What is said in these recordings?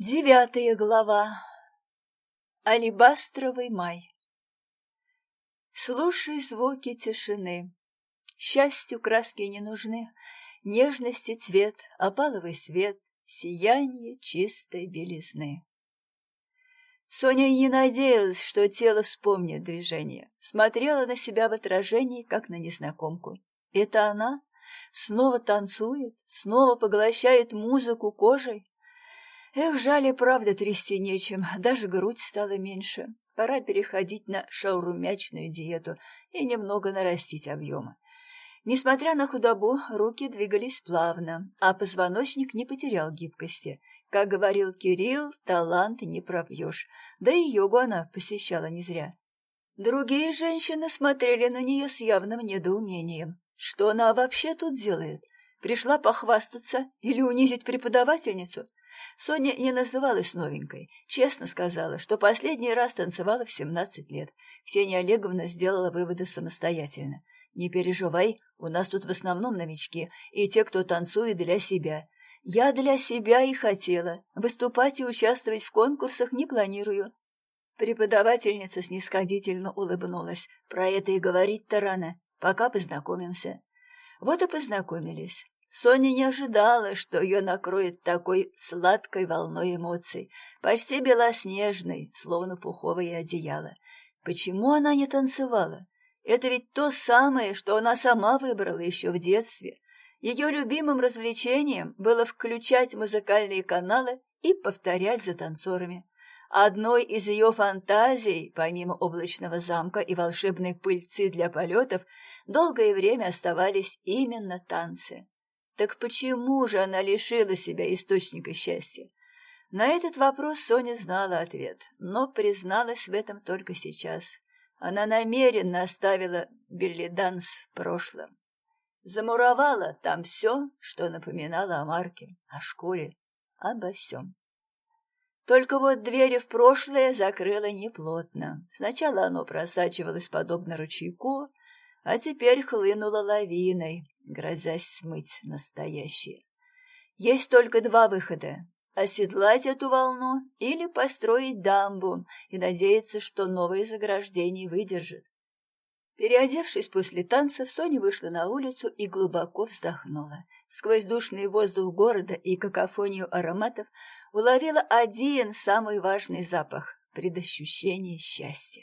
Девятая глава. Алибастровый май. Слушай звуки тишины. Счастью краски не нужны, Нежности цвет, опаловый свет, Сияние чистой белизны. Соня не надеялась, что тело вспомнит движение. Смотрела на себя в отражении, как на незнакомку. Это она? Снова танцует? Снова поглощает музыку кожей? Эх, жаль правда трясти нечем, даже грудь стала меньше. Пора переходить на шаурумячную диету и немного нарастить объемы. Несмотря на худобу, руки двигались плавно, а позвоночник не потерял гибкости. Как говорил Кирилл, талант не пропьешь, да и йогу она посещала не зря. Другие женщины смотрели на нее с явным недоумением. Что она вообще тут делает? Пришла похвастаться или унизить преподавательницу? Соня не называлась новенькой, честно сказала, что последний раз танцевала в 17 лет. Ксения Олеговна сделала выводы самостоятельно. «Не переживай, у нас тут в основном новички, и те, кто танцует для себя. Я для себя и хотела. Выступать и участвовать в конкурсах не планирую». Преподавательница снисходительно улыбнулась. «Про это и говорить-то рано. Пока познакомимся». Вот и познакомились. Соня не ожидала, что ее накроет такой сладкой волной эмоций, почти белоснежной, словно пуховое одеяло. Почему она не танцевала? Это ведь то самое, что она сама выбрала еще в детстве. Ее любимым развлечением было включать музыкальные каналы и повторять за танцорами. Одной из ее фантазий, помимо облачного замка и волшебной пыльцы для полетов, долгое время оставались именно танцы. Так почему же она лишила себя источника счастья? На этот вопрос Соня знала ответ, но призналась в этом только сейчас. Она намеренно оставила Берлиданс в прошлом. Замуровала там все, что напоминало о Марке, о школе, обо всем. Только вот двери в прошлое закрыла неплотно. Сначала оно просачивалось подобно ручейку, а теперь хлынуло лавиной, грозясь смыть настоящее. Есть только два выхода — оседлать эту волну или построить дамбу и надеяться, что новое заграждение выдержит. Переодевшись после танцев, Соня вышла на улицу и глубоко вздохнула. Сквозь душный воздух города и какофонию ароматов уловила один самый важный запах — предощущение счастья.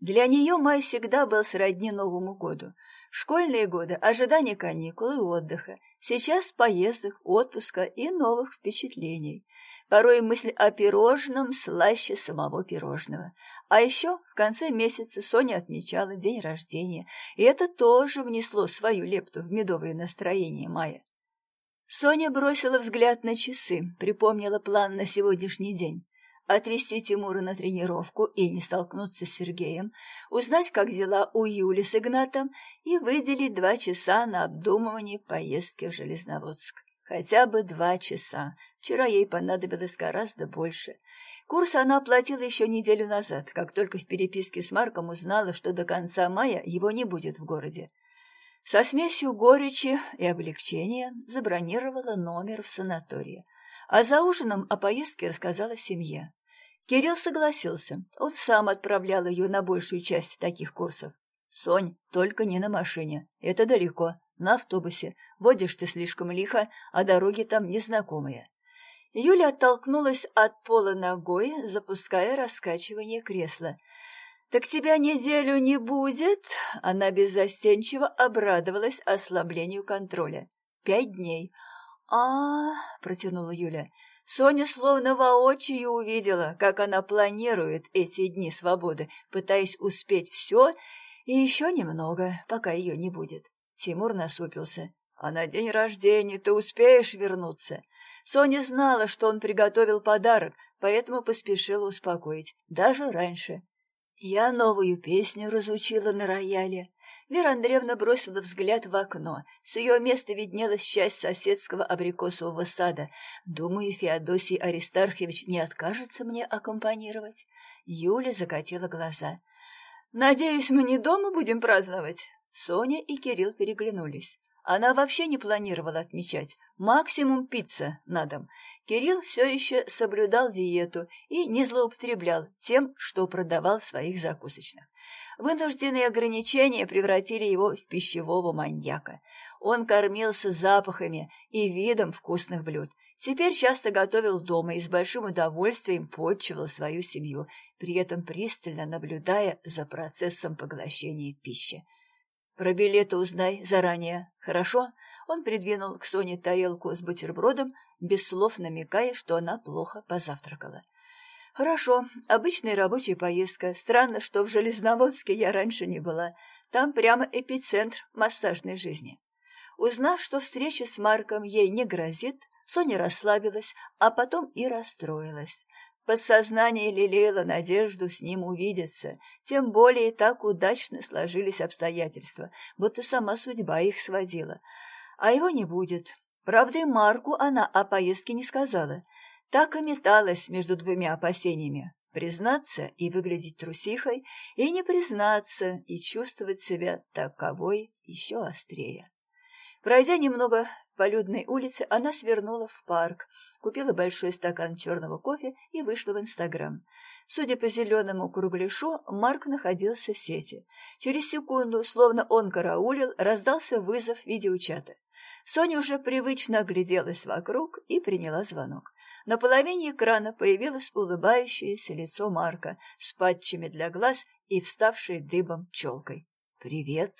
Для нее май всегда был сродни Новому году — Школьные годы, ожидание каникул и отдыха, сейчас поездок, отпуска и новых впечатлений. Порой мысль о пирожном слаще самого пирожного. А еще в конце месяца Соня отмечала день рождения, и это тоже внесло свою лепту в медовое настроение мая. Соня бросила взгляд на часы, припомнила план на сегодняшний день отвезти Тимура на тренировку и не столкнуться с Сергеем, узнать, как дела у Юли с Игнатом и выделить два часа на обдумывание поездки в Железноводск. Хотя бы два часа. Вчера ей понадобилось гораздо больше. Курс она оплатила еще неделю назад, как только в переписке с Марком узнала, что до конца мая его не будет в городе. Со смесью горечи и облегчения забронировала номер в санатории, а за ужином о поездке рассказала семье. Кирилл согласился. Он сам отправлял ее на большую часть таких курсов. «Сонь, только не на машине. Это далеко. На автобусе. Водишь ты слишком лихо, а дороги там незнакомые». Юля оттолкнулась от пола ногой, запуская раскачивание кресла. «Так тебя неделю не будет?» Она беззастенчиво обрадовалась ослаблению контроля. «Пять дней». «А-а-а», протянула Юля. Соня словно воочию увидела, как она планирует эти дни свободы, пытаясь успеть все и еще немного, пока ее не будет. Тимур насупился. «А на день рождения ты успеешь вернуться?» Соня знала, что он приготовил подарок, поэтому поспешила успокоить, даже раньше. «Я новую песню разучила на рояле», Вера Андреевна бросила взгляд в окно. С ее места виднелась часть соседского абрикосового сада. Думаю, Феодосий Аристархович не откажется мне аккомпанировать. Юля закатила глаза. «Надеюсь, мы не дома будем праздновать?» Соня и Кирилл переглянулись. Она вообще не планировала отмечать. Максимум пицца на дом. Кирилл все еще соблюдал диету и не злоупотреблял тем, что продавал в своих закусочных. Вынужденные ограничения превратили его в пищевого маньяка. Он кормился запахами и видом вкусных блюд. Теперь часто готовил дома и с большим удовольствием подчивал свою семью, при этом пристально наблюдая за процессом поглощения пищи. Про билеты узнай заранее, хорошо?» Он придвинул к Соне тарелку с бутербродом, без слов намекая, что она плохо позавтракала. «Хорошо, обычная рабочая поездка. Странно, что в Железноводске я раньше не была. Там прямо эпицентр массажной жизни». Узнав, что встреча с Марком ей не грозит, Соня расслабилась, а потом и расстроилась. Подсознание лелеяло надежду с ним увидеться, тем более так удачно сложились обстоятельства, будто сама судьба их сводила. А его не будет. Правда, и Марку она о поездке не сказала. Так и металась между двумя опасениями. Признаться и выглядеть трусихой, и не признаться, и чувствовать себя таковой еще острее. Пройдя немного по людной улице, она свернула в парк, купила большой стакан черного кофе и вышла в Инстаграм. Судя по зеленому кругляшу, Марк находился в сети. Через секунду, словно он караулил, раздался вызов видеочата. Соня уже привычно огляделась вокруг и приняла звонок. На половине экрана появилось улыбающееся лицо Марка с патчами для глаз и вставшей дыбом челкой. «Привет!»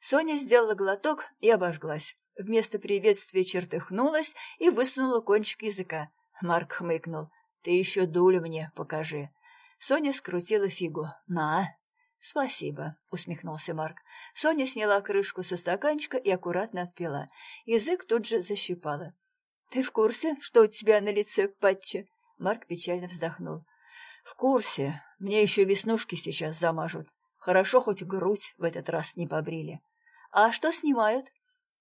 Соня сделала глоток и обожглась. Вместо приветствия чертыхнулась и высунула кончик языка. Марк хмыкнул. «Ты еще дулю мне покажи». Соня скрутила фигу. «На!» «Спасибо», — усмехнулся Марк. Соня сняла крышку со стаканчика и аккуратно отпила. Язык тут же защипала. «Ты в курсе, что у тебя на лице патчи?» Марк печально вздохнул. «В курсе. Мне еще веснушки сейчас замажут. Хорошо, хоть грудь в этот раз не побрили». «А что снимают?»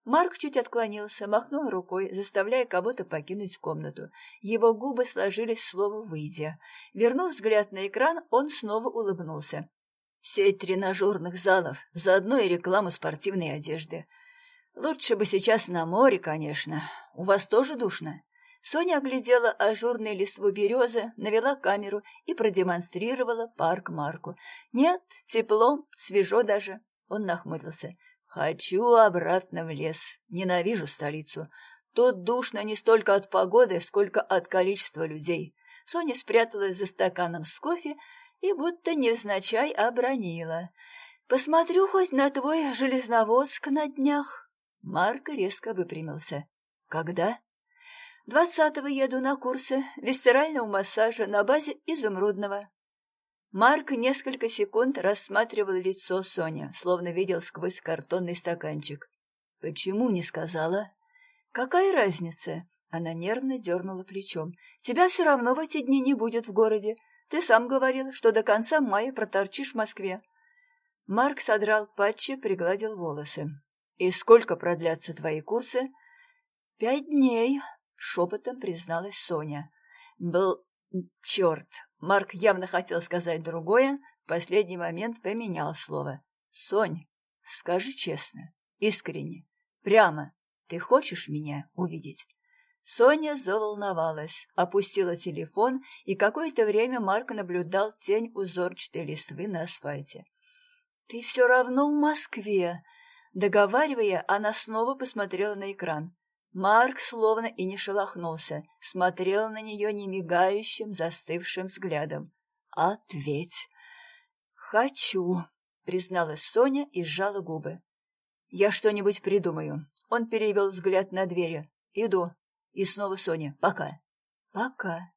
Марк чуть отклонился, махнул рукой, заставляя кого-то покинуть комнату. Его губы сложились в слово «выйдя». Вернув взгляд на экран, он снова улыбнулся. «Сеть тренажерных залов, заодно и реклама спортивной одежды. Лучше бы сейчас на море, конечно. У вас тоже душно?» Соня оглядела ажурные листву березы, навела камеру и продемонстрировала парк Марку. «Нет, тепло, свежо даже». Он нахмурился. Хочу обратно в лес. Ненавижу столицу. Тут душно не столько от погоды, сколько от количества людей. Соня спряталась за стаканом с кофе и будто невзначай обронила. «Посмотрю хоть на твой железноводск на днях». Марк резко выпрямился. «Когда?» «Двадцатого еду на курсы висцерального массажа на базе изумрудного. Марк несколько секунд рассматривал лицо Соня, словно видел сквозь картонный стаканчик. «Почему не сказала?» «Какая разница?» Она нервно дернула плечом. «Тебя все равно в эти дни не будет в городе. Ты сам говорил, что до конца мая проторчишь в Москве». Марк содрал патчи, пригладил волосы. «И сколько продлятся твои курсы?» «Пять дней», — шепотом призналась Соня. «Был... черт, Марк явно хотел сказать другое, в последний момент поменял слово. «Сонь, скажи честно, искренне, прямо, ты хочешь меня увидеть?» Соня заволновалась, опустила телефон, и какое-то время Марк наблюдал тень узорчатой листвы на асфальте. «Ты все равно в Москве!» Договаривая, она снова посмотрела на экран. Марк словно и не шелохнулся, смотрел на нее немигающим, застывшим взглядом. «Ответь!» «Хочу!» — призналась Соня и сжала губы. «Я что-нибудь придумаю». Он перевел взгляд на двери. «Иду». И снова Соня. «Пока». «Пока».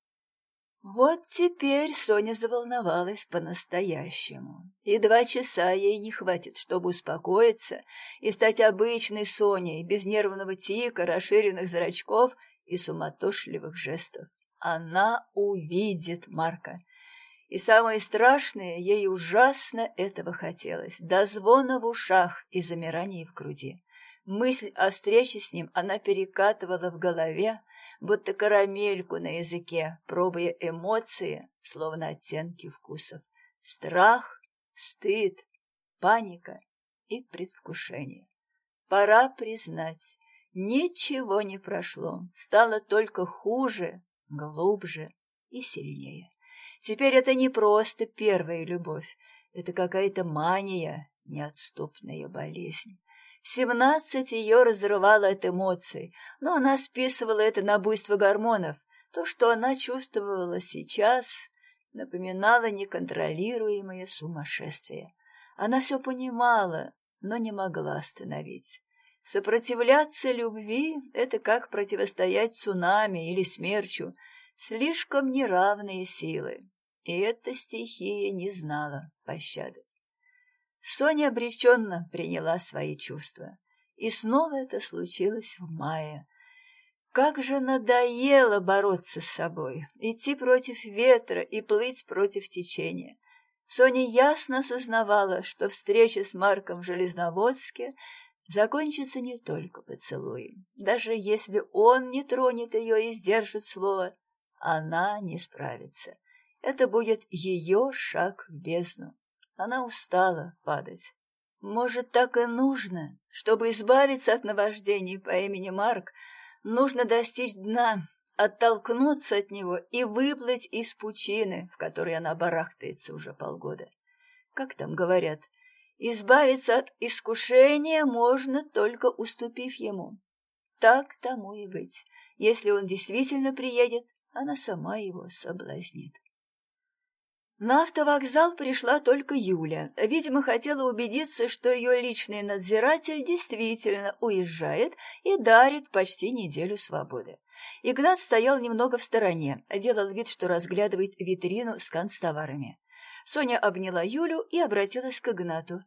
Вот теперь Соня заволновалась по-настоящему. И два часа ей не хватит, чтобы успокоиться и стать обычной Соней, без нервного тика, расширенных зрачков и суматошливых жестов. Она увидит Марка. И самое страшное, ей ужасно этого хотелось, до звона в ушах и замирания в груди. Мысль о встрече с ним она перекатывала в голове, будто карамельку на языке, пробуя эмоции, словно оттенки вкусов. Страх, стыд, паника и предвкушение. Пора признать, ничего не прошло, стало только хуже, глубже и сильнее. Теперь это не просто первая любовь, это какая-то мания, неотступная болезнь. Семнадцать ее разрывало от эмоций, но она списывала это на буйство гормонов. То, что она чувствовала сейчас, напоминало неконтролируемое сумасшествие. Она все понимала, но не могла остановить. Сопротивляться любви — это как противостоять цунами или смерчу, слишком неравные силы. И эта стихия не знала пощады. Соня обреченно приняла свои чувства. И снова это случилось в мае. Как же надоело бороться с собой, идти против ветра и плыть против течения. Соня ясно осознавала, что встреча с Марком в Железноводске закончится не только поцелуем. Даже если он не тронет ее и сдержит слово, она не справится. Это будет ее шаг в бездну. Она устала падать. Может, так и нужно? Чтобы избавиться от наваждений по имени Марк, нужно достичь дна, оттолкнуться от него и выплыть из пучины, в которой она барахтается уже полгода. Как там говорят, избавиться от искушения можно, только уступив ему. Так тому и быть. Если он действительно приедет, она сама его соблазнит. На автовокзал пришла только Юля. Видимо, хотела убедиться, что ее личный надзиратель действительно уезжает и дарит почти неделю свободы. Игнат стоял немного в стороне, делал вид, что разглядывает витрину с канцтоварами. Соня обняла Юлю и обратилась к Игнату.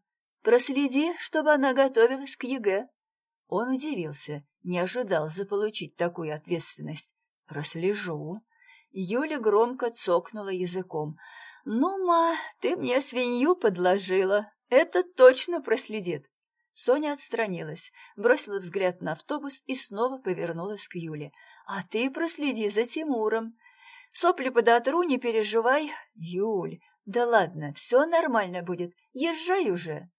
«Проследи, чтобы она готовилась к ЕГЭ». Он удивился, не ожидал заполучить такую ответственность. «Прослежу». Юля громко цокнула языком. «Ну, ма, ты мне свинью подложила. Этот точно проследит». Соня отстранилась, бросила взгляд на автобус и снова повернулась к Юле. «А ты проследи за Тимуром. Сопли подотру, не переживай. Юль, да ладно, все нормально будет. Езжай уже».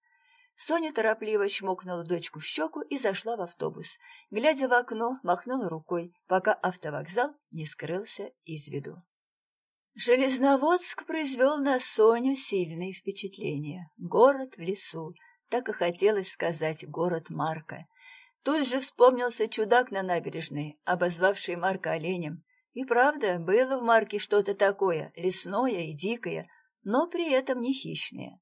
Соня торопливо чмокнула дочку в щеку и зашла в автобус. Глядя в окно, махнула рукой, пока автовокзал не скрылся из виду. Железноводск произвел на Соню сильные впечатления. Город в лесу, так и хотелось сказать «город Марка». Тут же вспомнился чудак на набережной, обозвавший Марка оленем. И правда, было в Марке что-то такое, лесное и дикое, но при этом не хищное.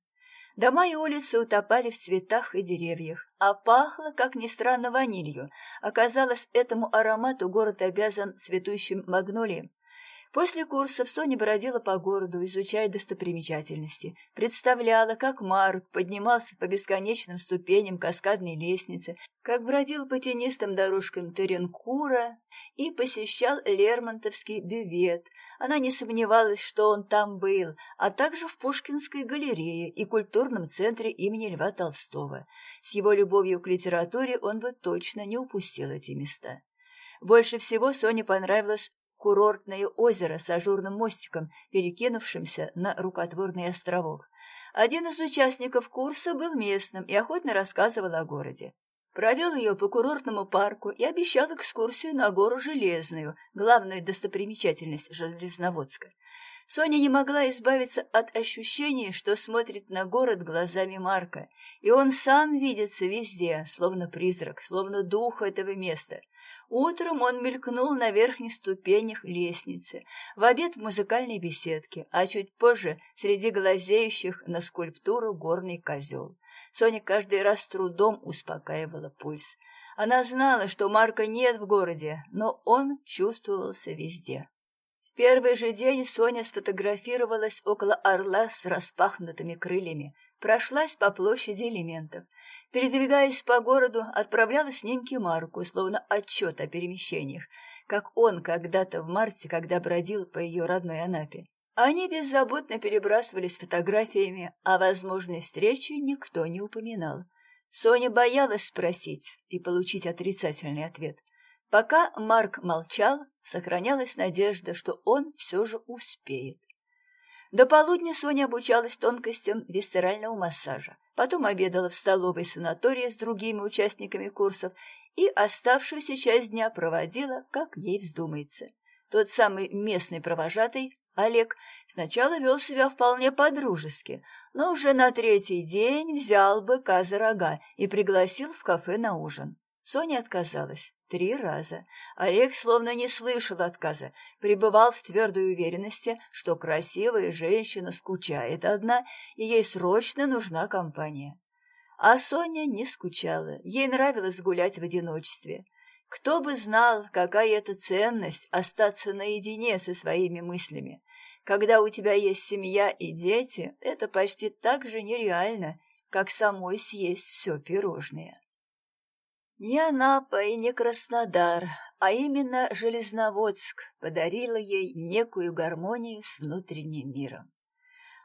Дома и улицы утопали в цветах и деревьях, а пахло, как ни странно, ванилью. Оказалось, этому аромату город обязан цветущим магнолиям, После курсов Соня бродила по городу, изучая достопримечательности, представляла, как Марк поднимался по бесконечным ступеням каскадной лестницы, как бродил по тенистым дорожкам Теренкура и посещал Лермонтовский бювет. Она не сомневалась, что он там был, а также в Пушкинской галерее и культурном центре имени Льва Толстого. С его любовью к литературе он бы точно не упустил эти места. Больше всего Соне понравилось курортное озеро с ажурным мостиком, перекинувшимся на рукотворный островок. Один из участников курса был местным и охотно рассказывал о городе. Провел ее по курортному парку и обещал экскурсию на гору Железную, главную достопримечательность Железноводска. Соня не могла избавиться от ощущения, что смотрит на город глазами Марка, и он сам видится везде, словно призрак, словно дух этого места. Утром он мелькнул на верхних ступенях лестницы, в обед в музыкальной беседке, а чуть позже среди глазеющих на скульптуру горный козел. Соня каждый раз трудом успокаивала пульс. Она знала, что Марка нет в городе, но он чувствовался везде первый же день Соня сфотографировалась около орла с распахнутыми крыльями, прошлась по площади элементов. Передвигаясь по городу, отправляла снимки Марку, словно отчет о перемещениях, как он когда-то в марте, когда бродил по ее родной Анапе. Они беззаботно перебрасывались фотографиями, а возможной встрече никто не упоминал. Соня боялась спросить и получить отрицательный ответ. Пока Марк молчал, сохранялась надежда, что он все же успеет. До полудня Соня обучалась тонкостям висцерального массажа, потом обедала в столовой санатории с другими участниками курсов и оставшуюся часть дня проводила, как ей вздумается. Тот самый местный провожатый, Олег, сначала вел себя вполне по-дружески, но уже на третий день взял быка за рога и пригласил в кафе на ужин. Соня отказалась три раза. Олег словно не слышал отказа, пребывал в твердой уверенности, что красивая женщина скучает одна, и ей срочно нужна компания. А Соня не скучала, ей нравилось гулять в одиночестве. Кто бы знал, какая это ценность остаться наедине со своими мыслями. Когда у тебя есть семья и дети, это почти так же нереально, как самой съесть все пирожное. Не Анапа и не Краснодар, а именно Железноводск подарила ей некую гармонию с внутренним миром.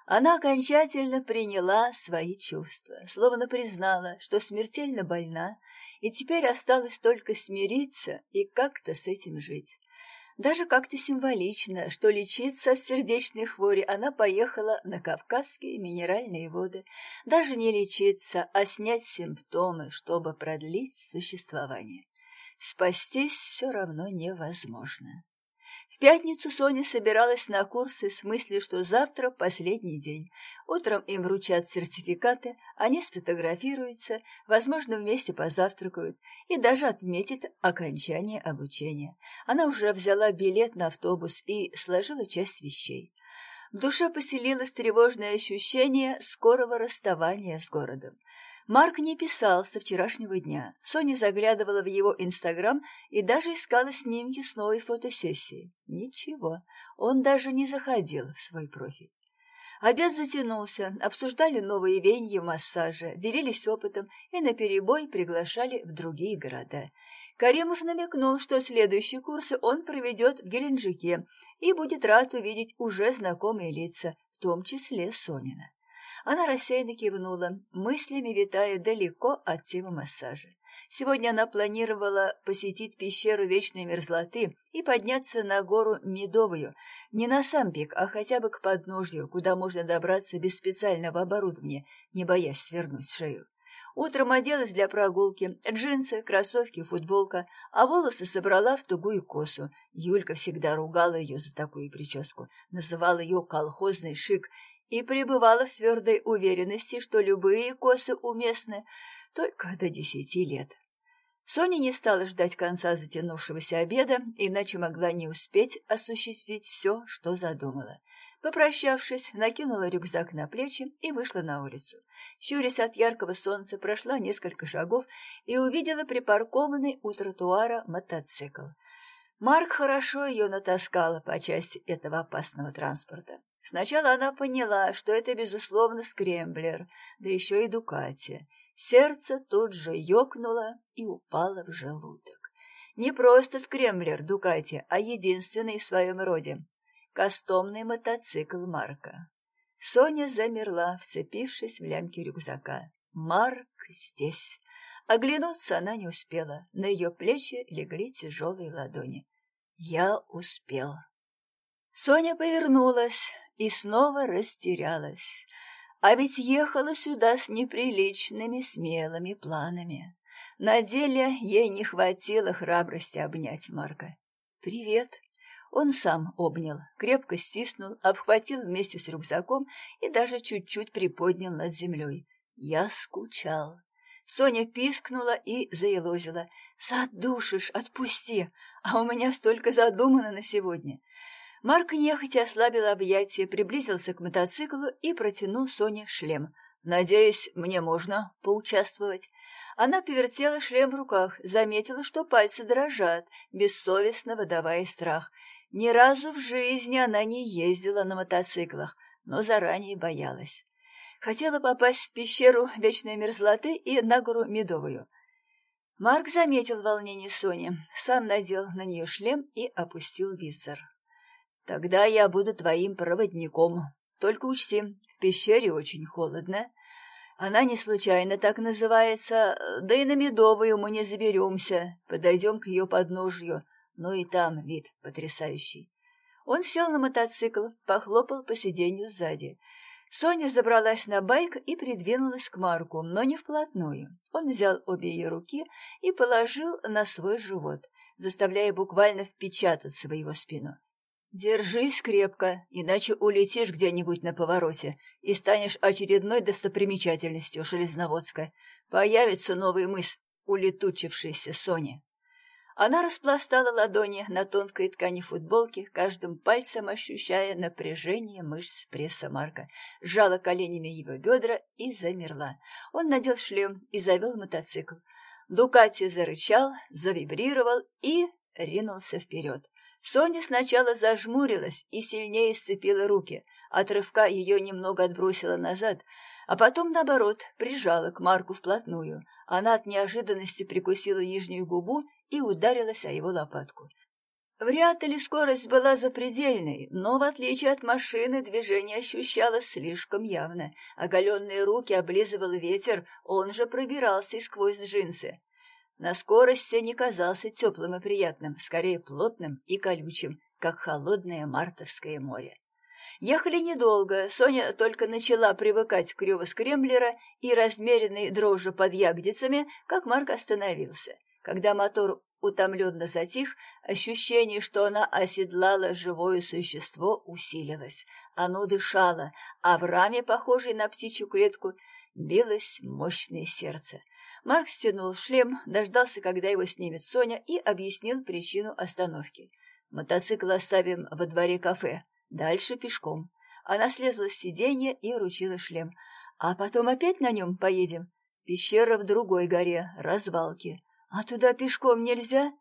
Она окончательно приняла свои чувства, словно признала, что смертельно больна, и теперь осталось только смириться и как-то с этим жить. Даже как-то символично, что лечиться от сердечной хвори она поехала на Кавказские минеральные воды. Даже не лечиться, а снять симптомы, чтобы продлить существование. Спастись все равно невозможно. В пятницу Соня собиралась на курсы с мыслью, что завтра последний день. Утром им вручат сертификаты, они сфотографируются, возможно, вместе позавтракают и даже отметят окончание обучения. Она уже взяла билет на автобус и сложила часть вещей. В душе поселилось тревожное ощущение скорого расставания с городом. Марк не писал со вчерашнего дня. Соня заглядывала в его Инстаграм и даже искала снимки с новой фотосессии. Ничего, он даже не заходил в свой профиль. Обед затянулся, обсуждали новые венья в массаже, делились опытом и наперебой приглашали в другие города. Каримов намекнул, что следующие курсы он проведет в Геленджике и будет рад увидеть уже знакомые лица, в том числе Сонина. Она рассеянно кивнула, мыслями витая далеко от темы массажа. Сегодня она планировала посетить пещеру Вечной Мерзлоты и подняться на гору Медовую, не на сам пик, а хотя бы к подножью, куда можно добраться без специального оборудования, не боясь свернуть шею. Утром оделась для прогулки, джинсы, кроссовки, футболка, а волосы собрала в тугую косу. Юлька всегда ругала ее за такую прическу, называла ее колхозный шик и пребывала в твердой уверенности, что любые косы уместны только до десяти лет. Соня не стала ждать конца затянувшегося обеда, иначе могла не успеть осуществить все, что задумала. Попрощавшись, накинула рюкзак на плечи и вышла на улицу. Щурясь от яркого солнца, прошла несколько шагов и увидела припаркованный у тротуара мотоцикл. Марк хорошо ее натаскала по части этого опасного транспорта. Сначала она поняла, что это, безусловно, скремблер, да еще и Дукати. Сердце тут же ёкнуло и упало в желудок. Не просто скремблер Дукати, а единственный в своем роде. Кастомный мотоцикл Марка. Соня замерла, вцепившись в лямки рюкзака. Марк здесь. Оглянуться она не успела. На ее плечи легли тяжелые ладони. Я успела. Соня повернулась и снова растерялась. А ведь ехала сюда с неприличными смелыми планами. На деле ей не хватило храбрости обнять Марка. «Привет!» Он сам обнял, крепко стиснул, обхватил вместе с рюкзаком и даже чуть-чуть приподнял над землей. Я скучал. Соня пискнула и заелозила. «Задушишь, отпусти! А у меня столько задумано на сегодня!» Марк нехотя ослабил объятия, приблизился к мотоциклу и протянул Соне шлем. «Надеюсь, мне можно поучаствовать». Она повертела шлем в руках, заметила, что пальцы дрожат, бессовестно выдавая страх. Ни разу в жизни она не ездила на мотоциклах, но заранее боялась. Хотела попасть в пещеру Вечной Мерзлоты и на гору Медовую. Марк заметил волнение Сони, сам надел на нее шлем и опустил визор. Тогда я буду твоим проводником. Только учти, в пещере очень холодно. Она не случайно так называется, да и на Медовую мы не заберемся. Подойдем к ее подножью, ну и там вид потрясающий. Он сел на мотоцикл, похлопал по сиденью сзади. Соня забралась на байк и придвинулась к Марку, но не вплотную. Он взял обе ее руки и положил на свой живот, заставляя буквально впечататься в его спину. «Держись крепко, иначе улетишь где-нибудь на повороте и станешь очередной достопримечательностью Железноводска. Появится новый мыс, улетучившийся Соня». Она распластала ладони на тонкой ткани футболки, каждым пальцем ощущая напряжение мышц пресса Марка, сжала коленями его бедра и замерла. Он надел шлем и завел мотоцикл. Дукати зарычал, завибрировал и ринулся вперед. Соня сначала зажмурилась и сильнее сцепила руки. От рывка ее немного отбросило назад, а потом, наоборот, прижала к Марку вплотную. Она от неожиданности прикусила нижнюю губу и ударилась о его лопатку. Вряд ли скорость была запредельной, но, в отличие от машины, движение ощущалось слишком явно. Оголенные руки облизывал ветер, он же пробирался сквозь джинсы. На скорости не казался теплым и приятным, скорее плотным и колючим, как холодное мартовское море. Ехали недолго, Соня только начала привыкать к реву скремблера и размеренной дрожи под ягодицами, как Марк остановился. Когда мотор утомленно затих, ощущение, что она оседлала живое существо, усилилось. Оно дышало, а в раме, похожей на птичью клетку, билось мощное сердце. Марк стянул шлем, дождался, когда его снимет Соня, и объяснил причину остановки. «Мотоцикл оставим во дворе кафе, дальше пешком». Она слезла с сиденья и вручила шлем. «А потом опять на нем поедем?» «Пещера в другой горе, развалки. «А туда пешком нельзя?»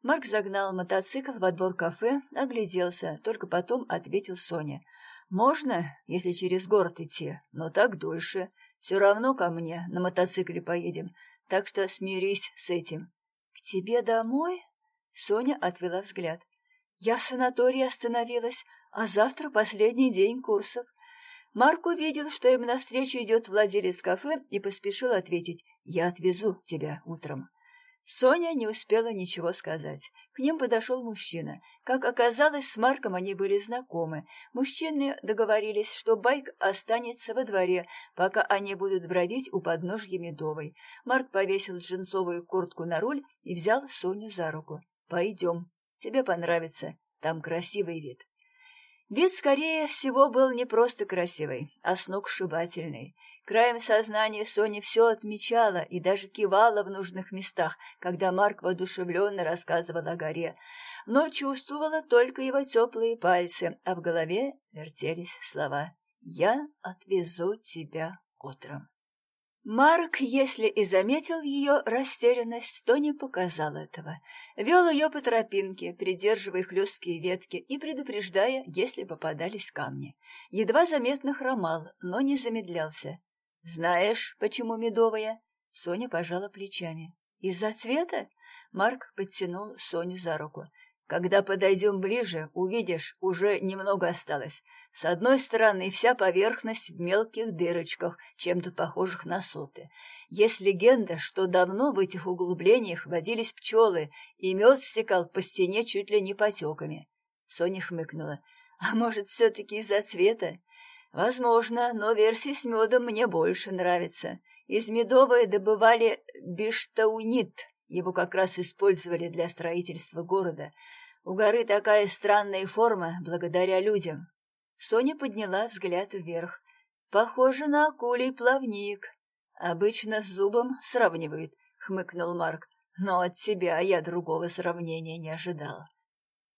Марк загнал мотоцикл во двор кафе, огляделся, только потом ответил Соне. «Можно, если через город идти, но так дольше. Все равно ко мне на мотоцикле поедем, так что смирись с этим». «К тебе домой?» Соня отвела взгляд. «Я в санатории остановилась, а завтра последний день курсов». Марк увидел, что им навстречу идет владелец кафе, и поспешил ответить «Я отвезу тебя утром». Соня не успела ничего сказать. К ним подошел мужчина. Как оказалось, с Марком они были знакомы. Мужчины договорились, что байк останется во дворе, пока они будут бродить у подножья Медовой. Марк повесил джинсовую куртку на руль и взял Соню за руку. «Пойдем, тебе понравится, там красивый вид». Вид, скорее всего, был не просто красивый, а сногсшибательный. Краем сознания Соня все отмечала и даже кивала в нужных местах, когда Марк воодушевленно рассказывал о горе, но чувствовала только его теплые пальцы, а в голове вертелись слова «Я отвезу тебя утром». Марк, если и заметил ее растерянность, то не показал этого. Вел ее по тропинке, придерживая хлесткие ветки и предупреждая, если попадались камни. Едва заметно хромал, но не замедлялся. «Знаешь, почему медовая?» Соня пожала плечами. «Из-за цвета?» Марк подтянул Соню за руку. Когда подойдем ближе, увидишь, уже немного осталось. С одной стороны, вся поверхность в мелких дырочках, чем-то похожих на соты. Есть легенда, что давно в этих углублениях водились пчелы, и мед стекал по стене чуть ли не потеками. Соня хмыкнула. А может, все-таки из-за цвета? Возможно, но версия с медом мне больше нравится. Из медовой добывали биштаунит, его как раз использовали для строительства города. У горы такая странная форма, благодаря людям. Соня подняла взгляд вверх. Похоже на акулий плавник. Обычно с зубом сравнивают, хмыкнул Марк. Но от тебя я другого сравнения не ожидал.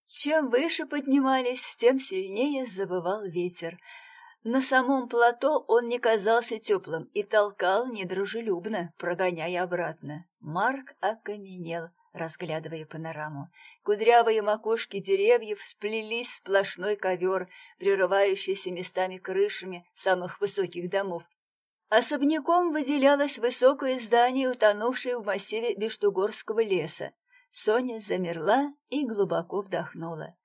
Чем выше поднимались, тем сильнее забывал ветер. На самом плато он не казался теплым и толкал недружелюбно, прогоняя обратно. Марк окаменел, разглядывая панораму. Кудрявые макушки деревьев сплелись в сплошной ковер, прерывающийся местами крышами самых высоких домов. Особняком выделялось высокое здание, утонувшее в массиве Бештугорского леса. Соня замерла и глубоко вдохнула.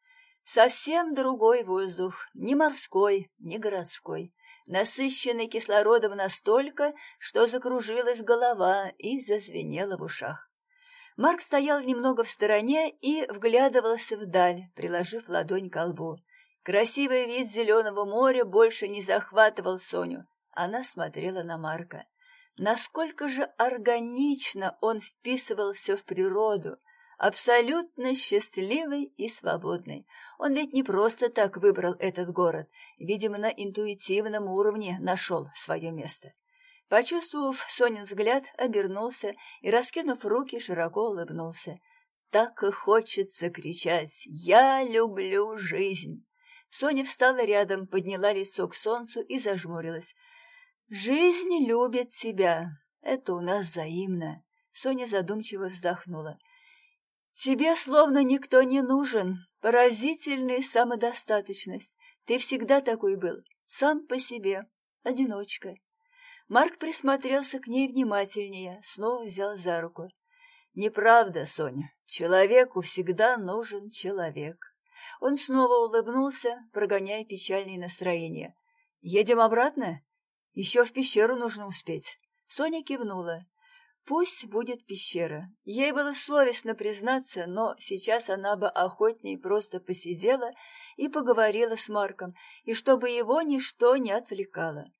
Совсем другой воздух, не морской, не городской, насыщенный кислородом настолько, что закружилась голова и зазвенела в ушах. Марк стоял немного в стороне и вглядывался вдаль, приложив ладонь к лбу. Красивый вид зеленого моря больше не захватывал Соню. Она смотрела на Марка. Насколько же органично он вписывался в природу, абсолютно счастливый и свободный. Он ведь не просто так выбрал этот город, видимо, на интуитивном уровне нашел свое место. Почувствовав Сонин взгляд, обернулся и, раскинув руки, широко улыбнулся. Так и хочется кричать «Я люблю жизнь!». Соня встала рядом, подняла лицо к солнцу и зажмурилась. «Жизнь любит тебя. Это у нас взаимно». Соня задумчиво вздохнула. «Тебе словно никто не нужен. Поразительная самодостаточность. Ты всегда такой был. Сам по себе. Одиночка. Марк присмотрелся к ней внимательнее, снова взял за руку. «Неправда, Соня. Человеку всегда нужен человек». Он снова улыбнулся, прогоняя печальные настроения. «Едем обратно? Еще в пещеру нужно успеть». Соня кивнула. «Пусть будет пещера. Ей было совестно признаться, но сейчас она бы охотнее просто посидела и поговорила с Марком, и чтобы его ничто не отвлекало.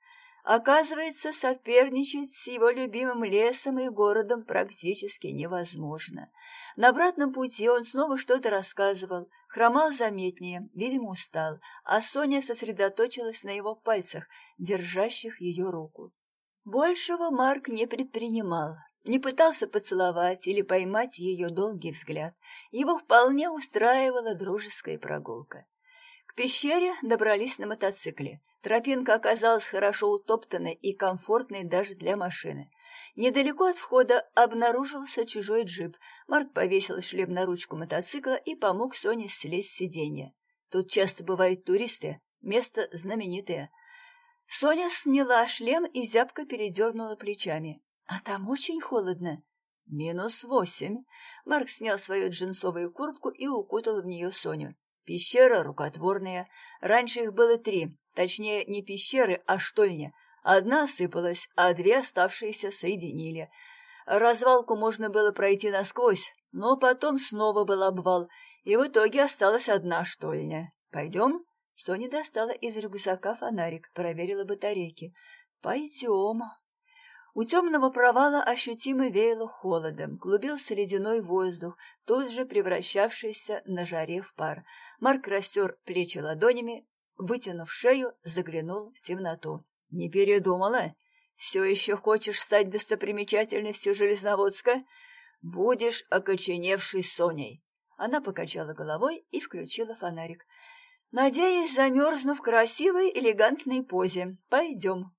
Оказывается, соперничать с его любимым лесом и городом практически невозможно. На обратном пути он снова что-то рассказывал, хромал заметнее, видимо, устал, а Соня сосредоточилась на его пальцах, держащих ее руку. Большего Марк не предпринимал, не пытался поцеловать или поймать ее долгий взгляд. Его вполне устраивала дружеская прогулка. К пещере добрались на мотоцикле. Тропинка оказалась хорошо утоптанной и комфортной даже для машины. Недалеко от входа обнаружился чужой джип. Марк повесил шлем на ручку мотоцикла и помог Соне слезть с сиденья. Тут часто бывают туристы, место знаменитое. Соня сняла шлем и зябко передернула плечами. А там очень холодно. Минус восемь. Марк снял свою джинсовую куртку и укутал в нее Соню. Пещера рукотворная. Раньше их было три, точнее, не пещеры, а штольня. Одна осыпалась, а две оставшиеся соединили. Развалку можно было пройти насквозь, но потом снова был обвал, и в итоге осталась одна штольня. «Пойдем?» Соня достала из рюкзака фонарик, проверила батарейки. «Пойдем», у темного провала ощутимо веяло холодом, клубился ледяной воздух, тут же превращавшийся на жаре в пар. Марк растер плечи ладонями, вытянув шею, заглянул в темноту. «Не передумала? Все еще хочешь стать достопримечательностью Железноводска? Будешь окоченевшей Соней!» Она покачала головой и включила фонарик. «Надеюсь, замерзну в красивой, элегантной позе. Пойдем».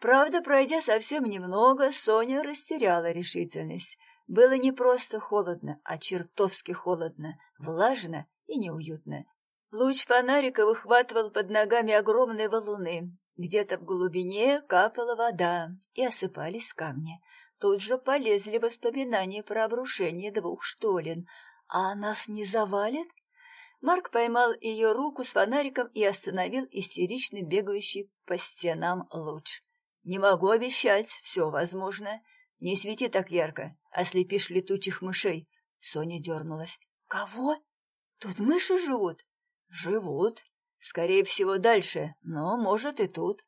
Правда, пройдя совсем немного, Соня растеряла решительность. Было не просто холодно, а чертовски холодно, влажно и неуютно. Луч фонарика выхватывал под ногами огромные валуны. Где-то в глубине капала вода, и осыпались камни. Тут же полезли воспоминания про обрушение двух штолен. А нас не завалит? Марк поймал ее руку с фонариком и остановил истерично бегающий по стенам луч. Не могу обещать, все возможно. Не свети так ярко, ослепишь летучих мышей. Соня дернулась. Кого? Тут мыши живут? Живут. Скорее всего, дальше, но, может, и тут.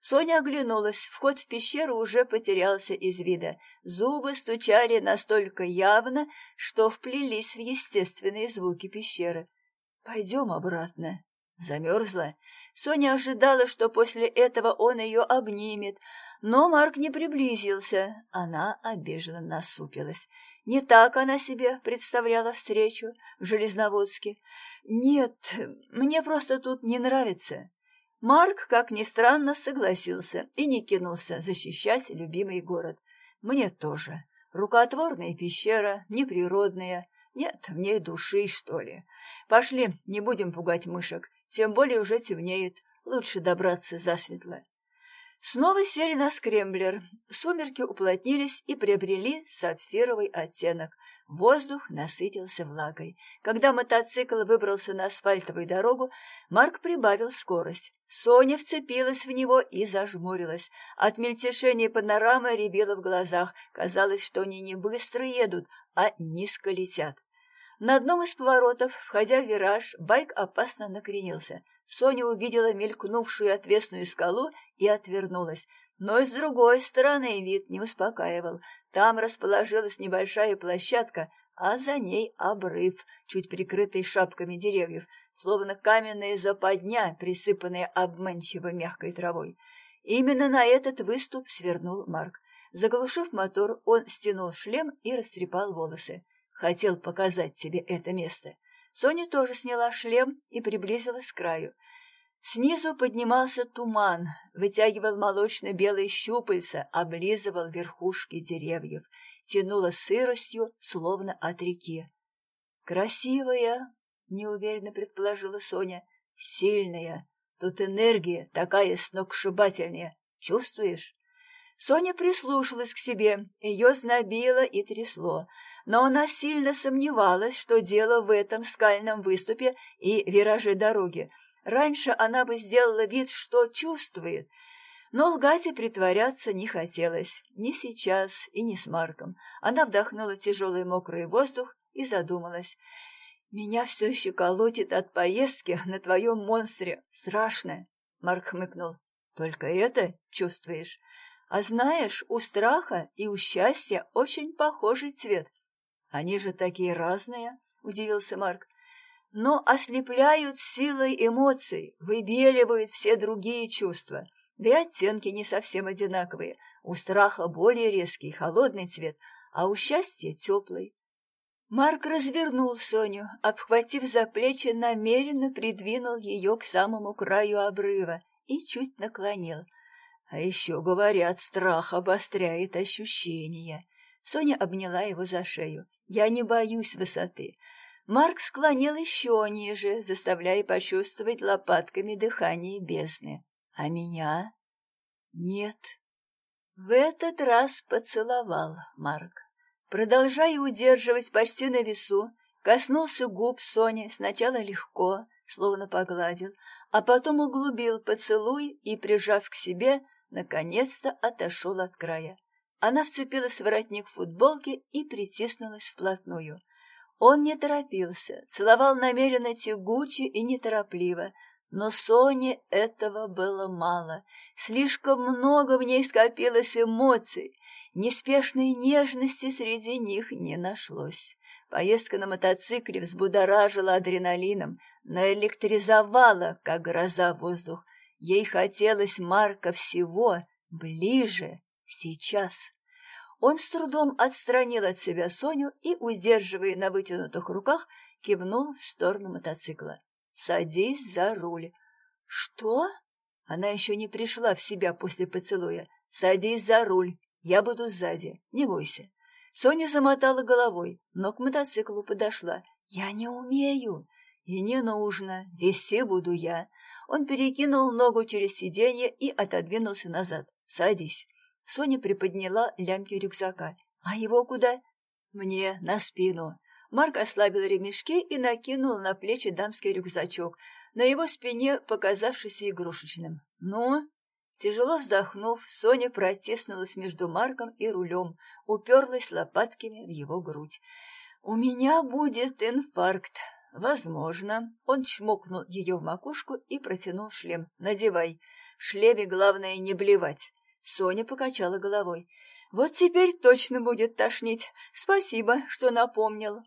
Соня оглянулась, вход в пещеру уже потерялся из вида. Зубы стучали настолько явно, что вплелись в естественные звуки пещеры. «Пойдем обратно». Замерзла? Соня ожидала, что после этого он ее обнимет, но Марк не приблизился. Она обиженно насупилась. Не так она себе представляла встречу в Железноводске. «Нет, мне просто тут не нравится». Марк, как ни странно, согласился и не кинулся защищать любимый город. «Мне тоже. Рукотворная пещера, неприродная. Нет в ней души, что ли. Пошли, не будем пугать мышек. Тем более уже темнеет, лучше добраться засветло. Снова сели на скремблер. Сумерки уплотнились и приобрели сапфировый оттенок. Воздух насытился влагой. Когда мотоцикл выбрался на асфальтовую дорогу, Марк прибавил скорость. Соня вцепилась в него и зажмурилась. От мельтешения панорамы рябило в глазах. Казалось, что они не быстро едут, а низко летят. На одном из поворотов, входя в вираж, байк опасно накренился. Соня увидела мелькнувшую отвесную скалу и отвернулась. Но и с другой стороны вид не успокаивал. Там расположилась небольшая площадка, а за ней обрыв, чуть прикрытый шапками деревьев, словно каменная западня, присыпанная обманчиво мягкой травой. Именно на этот выступ свернул Марк. Заглушив мотор, он стянул шлем и растрепал волосы. Хотел показать тебе это место. Соня тоже сняла шлем и приблизилась к краю. Снизу поднимался туман, вытягивал молочно-белые щупальца, облизывал верхушки деревьев, тянуло сыростью, словно от реки. «Красивая», — неуверенно предположила Соня, — «сильная. Тут энергия такая сногсшибательная. Чувствуешь?» Соня прислушалась к себе, ее знобило и трясло, но она сильно сомневалась, что дело в этом скальном выступе и вираже дороги, Раньше она бы сделала вид, что чувствует, но лгать и притворяться не хотелось, ни сейчас и ни с Марком. Она вдохнула тяжелый мокрый воздух и задумалась. «Меня все еще колотит от поездки на твоем монстре. Страшно!» Марк хмыкнул. «Только это чувствуешь? А знаешь, у страха и у счастья очень похожий цвет. Они же такие разные!» — удивился Марк но ослепляют силой эмоций, выбеливают все другие чувства. Да и оттенки не совсем одинаковые. У страха более резкий, холодный цвет, а у счастья теплый. Марк развернул Соню, обхватив за плечи, намеренно придвинул ее к самому краю обрыва и чуть наклонил. А еще, говорят, страх обостряет ощущения. Соня обняла его за шею. «Я не боюсь высоты. Марк склонил еще ниже, заставляя почувствовать лопатками дыхание бездны. А меня? Нет. В этот раз поцеловал Марк. Продолжая удерживать почти на весу, коснулся губ Сони сначала легко, словно погладил, а потом углубил поцелуй и, прижав к себе, наконец-то отошел от края. Она вцепилась в воротник футболки и притиснулась вплотную. Он не торопился, целовал намеренно тягуче и неторопливо, но Соне этого было мало. Слишком много в ней скопилось эмоций, неспешной нежности среди них не нашлось. Поездка на мотоцикле взбудоражила адреналином, наэлектризовала, как гроза воздух. Ей хотелось Марка всего ближе, сейчас. Он с трудом отстранил от себя Соню и, удерживая на вытянутых руках, кивнул в сторону мотоцикла. «Садись за руль». «Что?» Она еще не пришла в себя после поцелуя. «Садись за руль, я буду сзади, не бойся». Соня замотала головой, но к мотоциклу подошла. «Я не умею». «И не нужно, вести буду я». Он перекинул ногу через сиденье и отодвинулся назад. «Садись». Соня приподняла лямки рюкзака. «А его куда?» «Мне, на спину». Марк ослабил ремешки и накинул на плечи дамский рюкзачок, на его спине показавшийся игрушечным. «Ну?» Тяжело вздохнув, Соня протиснулась между Марком и рулем, уперлась лопатками в его грудь. «У меня будет инфаркт. Возможно». Он чмокнул ее в макушку и протянул шлем. «Надевай. В шлеме главное не блевать. Соня покачала головой. «Вот теперь точно будет тошнить. Спасибо, что напомнил».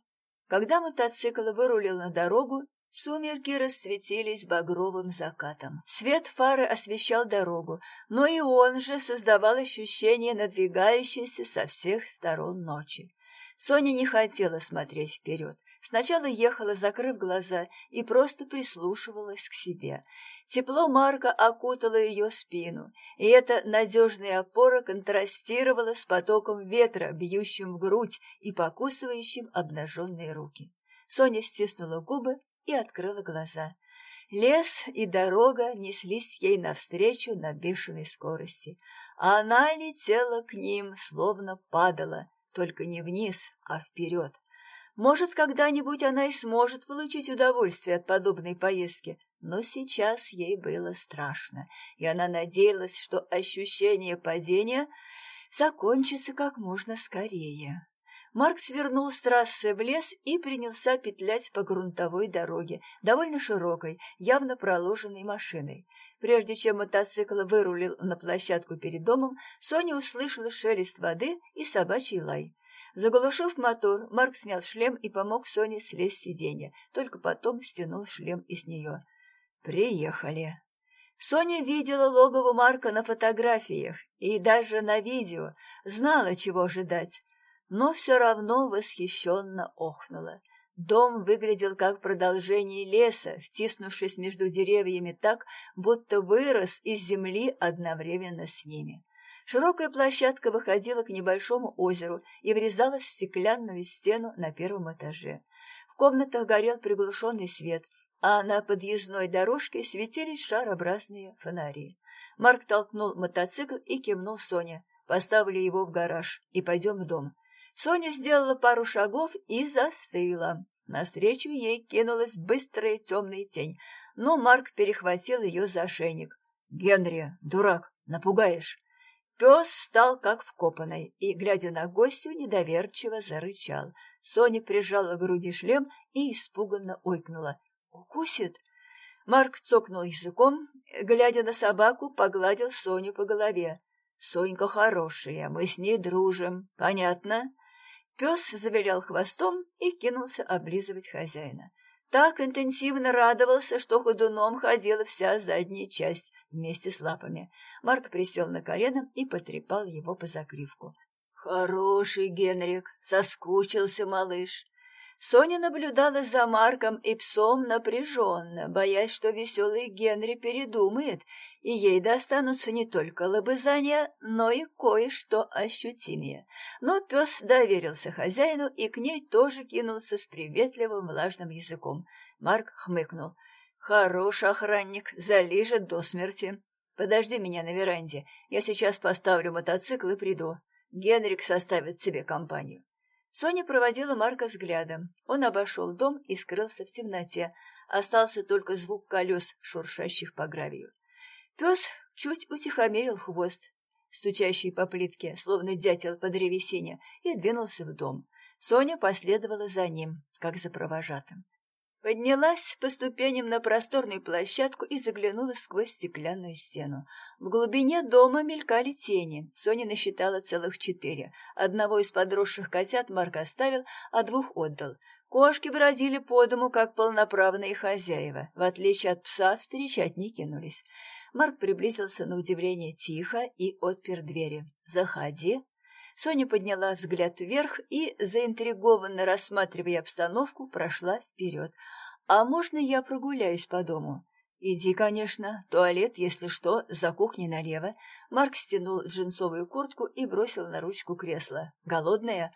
Когда мотоцикл вырулил на дорогу, сумерки расцветились багровым закатом. Свет фары освещал дорогу, но и он же создавал ощущение надвигающейся со всех сторон ночи. Соня не хотела смотреть вперед. Сначала ехала, закрыв глаза, и просто прислушивалась к себе. Тепло Марка окутало ее спину, и эта надежная опора контрастировала с потоком ветра, бьющим в грудь и покусывающим обнаженные руки. Соня стиснула губы, и открыла глаза. Лес и дорога неслись ей навстречу на бешеной скорости, а она летела к ним, словно падала, только не вниз, а вперед. Может, когда-нибудь она и сможет получить удовольствие от подобной поездки, но сейчас ей было страшно, и она надеялась, что ощущение падения закончится как можно скорее. Марк свернул с трассы в лес и принялся петлять по грунтовой дороге, довольно широкой, явно проложенной машиной. Прежде чем мотоцикл вырулил на площадку перед домом, Соня услышала шелест воды и собачий лай. Заглушив мотор, Марк снял шлем и помог Соне слезть с сиденья, только потом стянул шлем из нее. «Приехали». Соня видела логово Марка на фотографиях и даже на видео, знала, чего ожидать но все равно восхищенно охнула. Дом выглядел как продолжение леса, втиснувшись между деревьями так, будто вырос из земли одновременно с ними. Широкая площадка выходила к небольшому озеру и врезалась в стеклянную стену на первом этаже. В комнатах горел приглушенный свет, а на подъездной дорожке светились шарообразные фонари. Марк толкнул мотоцикл и кивнул Соне. «Поставлю его в гараж и пойдем в дом. Соня сделала пару шагов и застыла. Навстречу ей кинулась быстрая темная тень, но Марк перехватил ее за ошейник. «Генри, дурак, напугаешь!» Пес встал как вкопанный и, глядя на гостю, недоверчиво зарычал. Соня прижала к груди шлем и испуганно ойкнула. «Укусит?» Марк цокнул языком, глядя на собаку, погладил Соню по голове. «Сонька хорошая, мы с ней дружим. Понятно?» Пес завилял хвостом и кинулся облизывать хозяина. Так интенсивно радовался, что ходуном ходила вся задняя часть вместе с лапами. Марк присел на колено и потрепал его по закривку. «Хороший Генрик, соскучился малыш. Соня наблюдала за Марком и псом напряженно, боясь, что веселый Генри передумает, и ей достанутся не только лобызания, но и кое-что ощутимее. Но пес доверился хозяину и к ней тоже кинулся с приветливым влажным языком. Марк хмыкнул. «Хороший охранник, залижет до смерти. Подожди меня на веранде, я сейчас поставлю мотоцикл и приду. Генрик составит тебе компанию». Соня проводила Марка взглядом. Он обошел дом и скрылся в темноте. Остался только звук колес, шуршащих по гравию. Пес чуть утихомирил хвост, стучащий по плитке, словно дятел по древесине, и двинулся в дом. Соня последовала за ним, как за провожатым. Поднялась по ступеням на просторную площадку и заглянула сквозь стеклянную стену. В глубине дома мелькали тени. Соня насчитала целых четыре. Одного из подросших котят Марк оставил, а двух отдал. Кошки бродили по дому, как полноправные хозяева. В отличие от пса, встречать не кинулись. Марк приблизился на удивление тихо и отпер двери. «Заходи», Соня подняла взгляд вверх и, заинтригованно рассматривая обстановку, прошла вперед. «А можно я прогуляюсь по дому?» «Иди, конечно. Туалет, если что, за кухней налево». Марк стянул джинсовую куртку и бросил на ручку кресла. «Голодная?»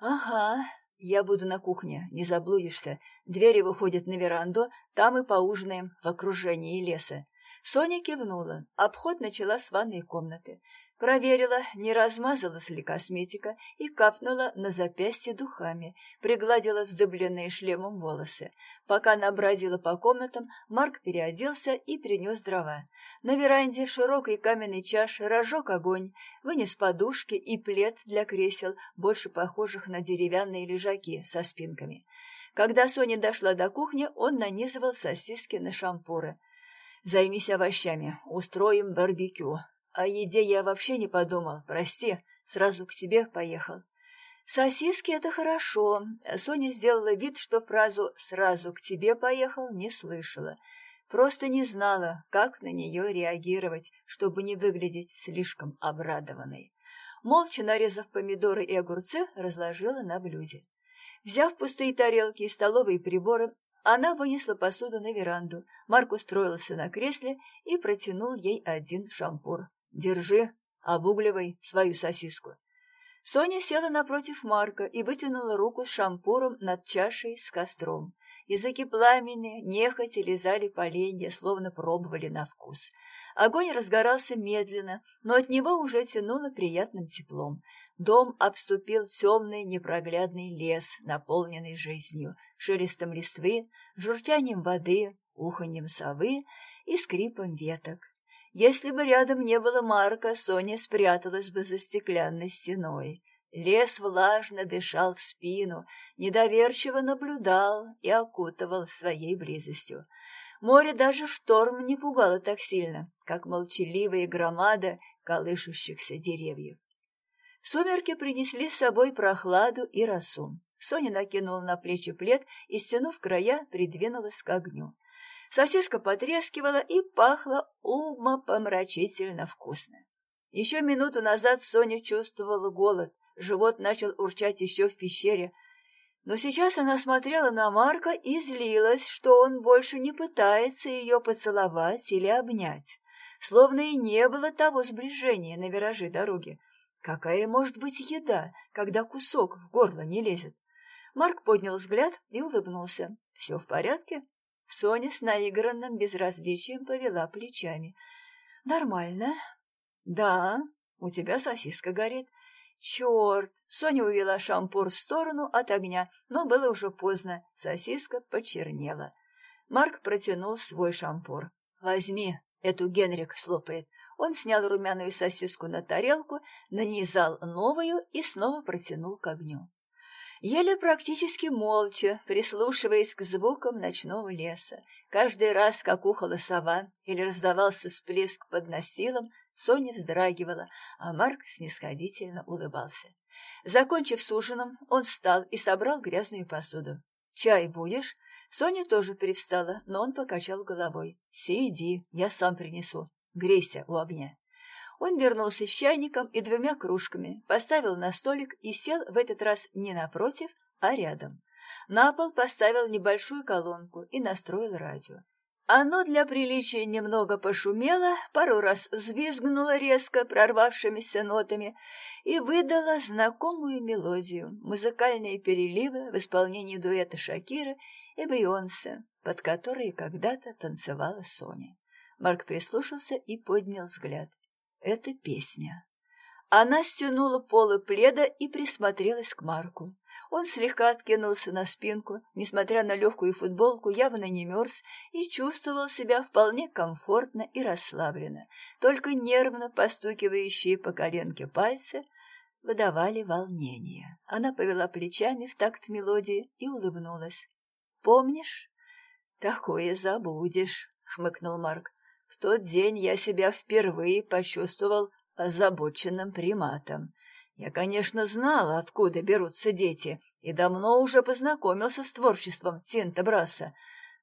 «Ага. Я буду на кухне, не заблудишься. Двери выходят на веранду, там и поужинаем в окружении леса». Соня кивнула. Обход начала с ванной комнаты. Проверила, не размазалась ли косметика, и капнула на запястье духами, пригладила вздыбленные шлемом волосы. Пока она бродила по комнатам, Марк переоделся и принес дрова. На веранде в широкой каменной чаше разжег огонь, вынес подушки и плед для кресел, больше похожих на деревянные лежаки со спинками. Когда Соня дошла до кухни, он нанизывал сосиски на шампуры. «Займись овощами, устроим барбекю», о еде я вообще не подумал, прости, сразу к тебе поехал. Сосиски — это хорошо. Соня сделала вид, что фразу «сразу к тебе поехал» не слышала. Просто не знала, как на нее реагировать, чтобы не выглядеть слишком обрадованной. Молча нарезав помидоры и огурцы, разложила на блюде. Взяв пустые тарелки и столовые приборы, она вынесла посуду на веранду. Марк устроился на кресле и протянул ей один шампур. Держи, обугливай свою сосиску. Соня села напротив Марка и вытянула руку с шампуром над чашей с костром. Языки пламени нехотя лизали поленья, словно пробовали на вкус. Огонь разгорался медленно, но от него уже тянуло приятным теплом. Дом обступил темный непроглядный лес, наполненный жизнью, шелестом листвы, журчанием воды, уханьем совы и скрипом веток. Если бы рядом не было Марка, Соня спряталась бы за стеклянной стеной. Лес влажно дышал в спину, недоверчиво наблюдал и окутывал своей близостью. Море даже шторм не пугало так сильно, как молчаливая громада колышущихся деревьев. Сумерки принесли с собой прохладу и росу. Соня накинула на плечи плед и, стянув края, придвинулась к огню. Сосиска потрескивала и пахла умопомрачительно вкусно. Еще минуту назад Соня чувствовала голод, живот начал урчать еще в пещере, но сейчас она смотрела на Марка и злилась, что он больше не пытается ее поцеловать или обнять, словно и не было того сближения на виражи дороги. Какая может быть еда, когда кусок в горло не лезет? Марк поднял взгляд и улыбнулся. «Все в порядке?» Соня с наигранным безразличием повела плечами. «Нормально». «Да, у тебя сосиска горит». «Черт!» Соня увела шампур в сторону от огня, но было уже поздно, сосиска почернела. Марк протянул свой шампур. «Возьми, эту Генрик слопает». Он снял румяную сосиску на тарелку, нанизал новую и снова протянул к огню. Ели практически молча, прислушиваясь к звукам ночного леса. Каждый раз, как ухала сова или раздавался всплеск под настилом, Соня вздрагивала, а Марк снисходительно улыбался. Закончив с ужином, он встал и собрал грязную посуду. «Чай будешь?» Соня тоже привстала, но он покачал головой. «Сиди, я сам принесу. Грейся у огня». Он вернулся с чайником и двумя кружками, поставил на столик и сел в этот раз не напротив, а рядом. На пол поставил небольшую колонку и настроил радио. Оно для приличия немного пошумело, пару раз взвизгнуло резко прорвавшимися нотами и выдало знакомую мелодию, музыкальные переливы в исполнении дуэта Шакира и Бейонсе, под которые когда-то танцевала Соня. Марк прислушался и поднял взгляд. Это песня. Она стянула полы пледа и присмотрелась к Марку. Он слегка откинулся на спинку, несмотря на легкую футболку, явно не мерз и чувствовал себя вполне комфортно и расслабленно. Только нервно постукивающие по коленке пальцы выдавали волнение. Она повела плечами в такт мелодии и улыбнулась. «Помнишь? Такое забудешь», — хмыкнул Марк. В тот день я себя впервые почувствовал озабоченным приматом. Я, конечно, знал, откуда берутся дети, и давно уже познакомился с творчеством Тинта Браса,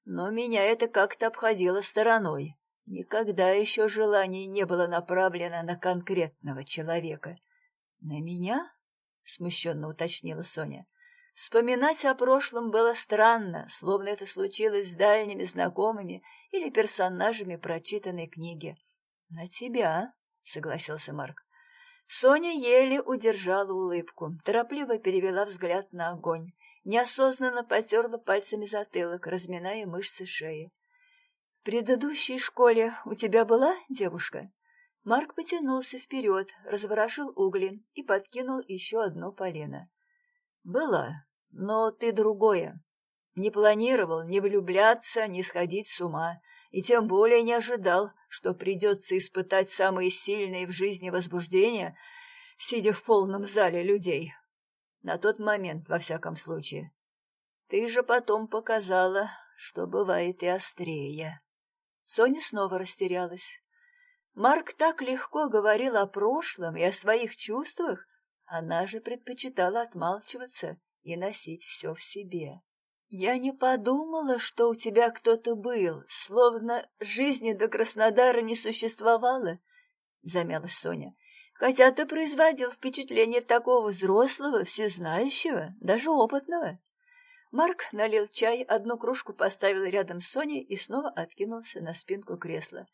но меня это как-то обходило стороной. Никогда еще желание не было направлено на конкретного человека. — На меня? — смущенно уточнила Соня. Вспоминать о прошлом было странно, словно это случилось с дальними знакомыми или персонажами прочитанной книги. — На тебя, — согласился Марк. Соня еле удержала улыбку, торопливо перевела взгляд на огонь, неосознанно потерла пальцами затылок, разминая мышцы шеи. — В предыдущей школе у тебя была девушка? Марк потянулся вперед, разворошил угли и подкинул еще одно полено. — Была, но ты другое. Не планировал ни влюбляться, ни сходить с ума, и тем более не ожидал, что придется испытать самые сильные в жизни возбуждения, сидя в полном зале людей. На тот момент, во всяком случае. Ты же потом показала, что бывает и острее. Соня снова растерялась. Марк так легко говорил о прошлом и о своих чувствах, она же предпочитала отмалчиваться и носить все в себе. Я не подумала, что у тебя кто-то был, словно жизни до Краснодара не существовало, — замялась Соня. Хотя ты производил впечатление такого взрослого, всезнающего, даже опытного. Марк налил чай, одну кружку поставил рядом с Соней и снова откинулся на спинку кресла.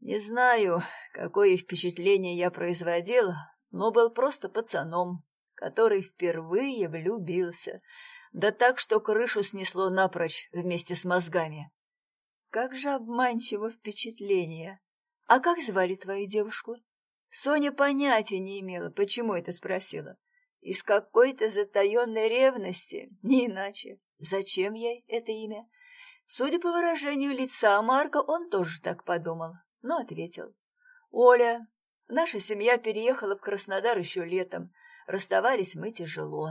Не знаю, какое впечатление я производил, но был просто пацаном, который впервые влюбился — Да так, что крышу снесло напрочь вместе с мозгами. Как же обманчиво впечатление. А как звали твою девушку? Соня понятия не имела, почему это спросила. Из какой-то затаенной ревности, не иначе. Зачем ей это имя? Судя по выражению лица Марка, он тоже так подумал, но ответил. «Оля, наша семья переехала в Краснодар еще летом. Расставались мы тяжело.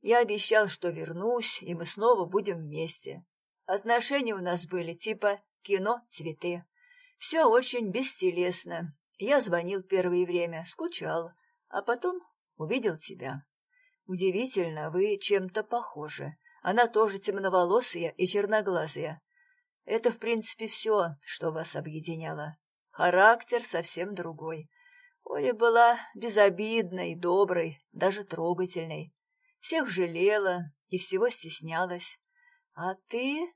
Я обещал, что вернусь, и мы снова будем вместе. Отношения у нас были типа кино «Цветы». Все очень бестелесно. Я звонил первое время, скучал, а потом увидел тебя. Удивительно, вы чем-то похожи. Она тоже темноволосая и черноглазая. Это, в принципе, все, что вас объединяло. Характер совсем другой. Оля была безобидной, доброй, даже трогательной. Всех жалела и всего стеснялась. А ты...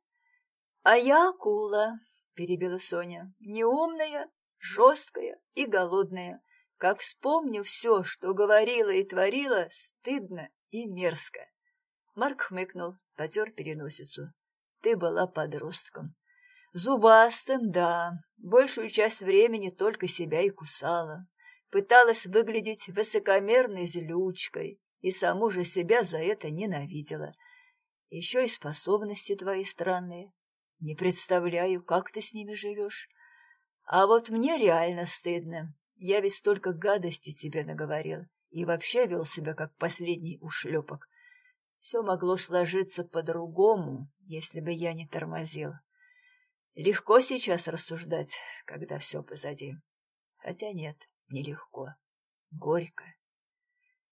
А я акула, перебила Соня. Неумная, жесткая и голодная. Как вспомню все, что говорила и творила, стыдно и мерзко. Марк хмыкнул, потер переносицу. Ты была подростком. Зубастым, да. Большую часть времени только себя и кусала. Пыталась выглядеть высокомерной злючкой и саму же себя за это ненавидела. Еще и способности твои странные. Не представляю, как ты с ними живешь. А вот мне реально стыдно. Я ведь столько гадости тебе наговорил и вообще вел себя как последний ушлепок. Все могло сложиться по-другому, если бы я не тормозил. Легко сейчас рассуждать, когда все позади. Хотя нет, нелегко. Горько.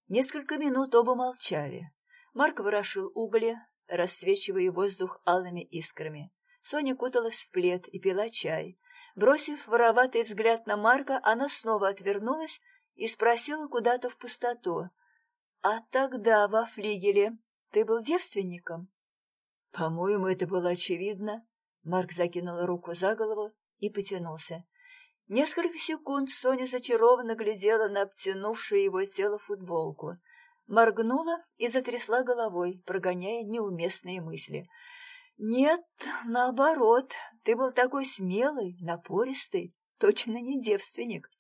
Несколько минут оба молчали. Марк ворошил угли, рассвечивая воздух алыми искрами. Соня куталась в плед и пила чай. Бросив вороватый взгляд на Марка, она снова отвернулась и спросила куда-то в пустоту. «А тогда во флигеле ты был девственником?» «По-моему, это было очевидно». Марк закинул руку за голову и потянулся. Несколько секунд Соня зачарованно глядела на обтянувшую его тело футболку. Моргнула и затрясла головой, прогоняя неуместные мысли. «Нет, наоборот, ты был такой смелый, напористый, точно не девственник».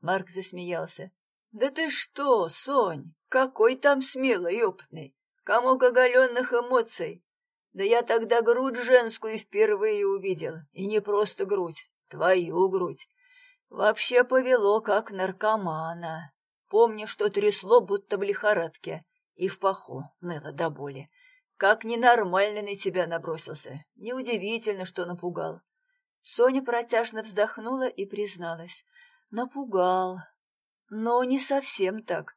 Марк засмеялся. «Да ты что, Сонь, какой там смелый и опытный! Комок оголенных эмоций. Да я тогда грудь женскую впервые увидел. И не просто грудь, твою грудь. Вообще повело, как наркомана. Помню, что трясло, будто в лихорадке, и в паху ныло до боли. Как ненормально на тебя набросился. Неудивительно, что напугал. Соня протяжно вздохнула и призналась. Напугал. Но не совсем так.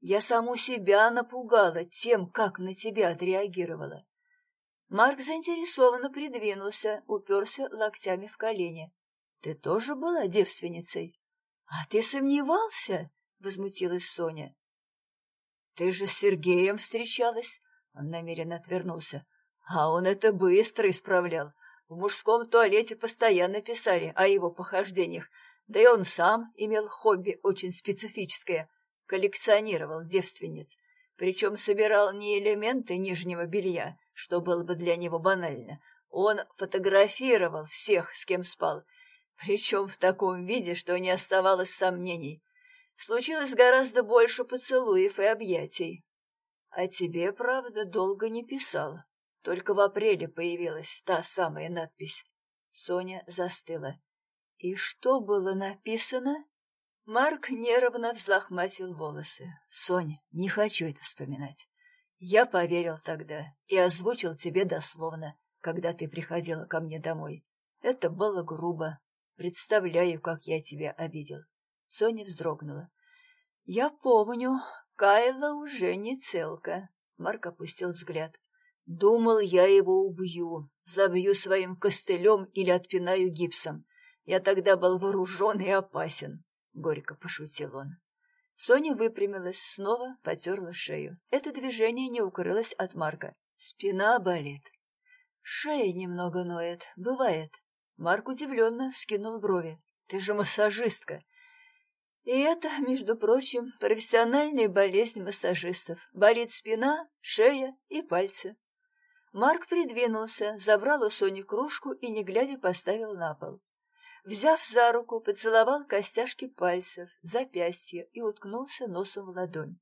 Я саму себя напугала тем, как на тебя отреагировала. Марк заинтересованно придвинулся, уперся локтями в колени. «Ты тоже была девственницей?» «А ты сомневался?» — возмутилась Соня. «Ты же с Сергеем встречалась?» Он намеренно отвернулся. «А он это быстро исправлял. В мужском туалете постоянно писали о его похождениях. Да и он сам имел хобби очень специфическое — коллекционировал девственниц, причем собирал не элементы нижнего белья, что было бы для него банально. Он фотографировал всех, с кем спал, причем в таком виде, что не оставалось сомнений. Случилось гораздо больше поцелуев и объятий. А тебе, правда, долго не писал. Только в апреле появилась та самая надпись. Соня застыла. И что было написано? Марк нервно взлохматил волосы. «Соня, не хочу это вспоминать. Я поверил тогда и озвучил тебе дословно, когда ты приходила ко мне домой. Это было грубо. Представляю, как я тебя обидел». Соня вздрогнула. «Я помню, Кайла уже не целка». Марк опустил взгляд. «Думал, я его убью, забью своим костылем или отпинаю гипсом. Я тогда был вооружен и опасен. — горько пошутил он. Соня выпрямилась, снова потерла шею. Это движение не укрылось от Марка. Спина болит. Шея немного ноет. Бывает. Марк удивленно скинул брови. Ты же массажистка. И это, между прочим, профессиональная болезнь массажистов. Болит спина, шея и пальцы. Марк придвинулся, забрал у Сони кружку и, не глядя, поставил на пол. Взяв за руку, поцеловал костяшки пальцев, запястья и уткнулся носом в ладонь.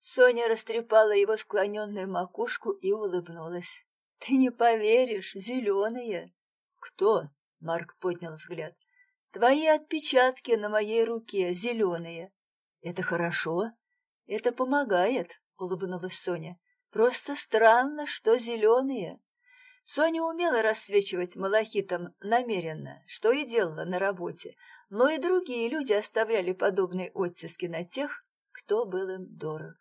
Соня растрепала его склоненную макушку и улыбнулась. — Ты не поверишь, зеленые. — Кто? — Марк поднял взгляд. — Твои отпечатки на моей руке зеленые. — Это хорошо. — Это помогает, — улыбнулась Соня. — Просто странно, что зеленые. Соня умела рассвечивать малахитом намеренно, что и делала на работе, но и другие люди оставляли подобные оттиски на тех, кто был им дорог.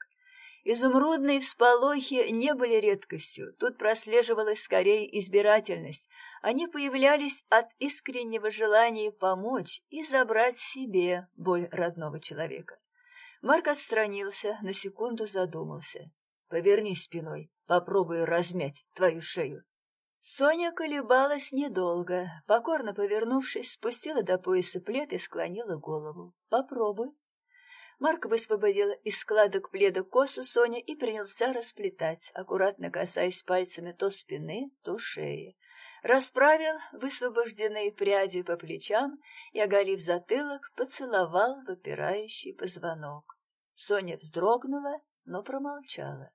Изумрудные всполохи не были редкостью, тут прослеживалась скорее избирательность. Они появлялись от искреннего желания помочь и забрать себе боль родного человека. Марк отстранился, на секунду задумался. «Повернись спиной, попробую размять твою шею». Соня колебалась недолго, покорно повернувшись, спустила до пояса плед и склонила голову. «Попробуй». Марк высвободил из складок пледа косу Соня и принялся расплетать, аккуратно касаясь пальцами то спины, то шеи. Расправил высвобожденные пряди по плечам и, оголив затылок, поцеловал выпирающий позвонок. Соня вздрогнула, но промолчала.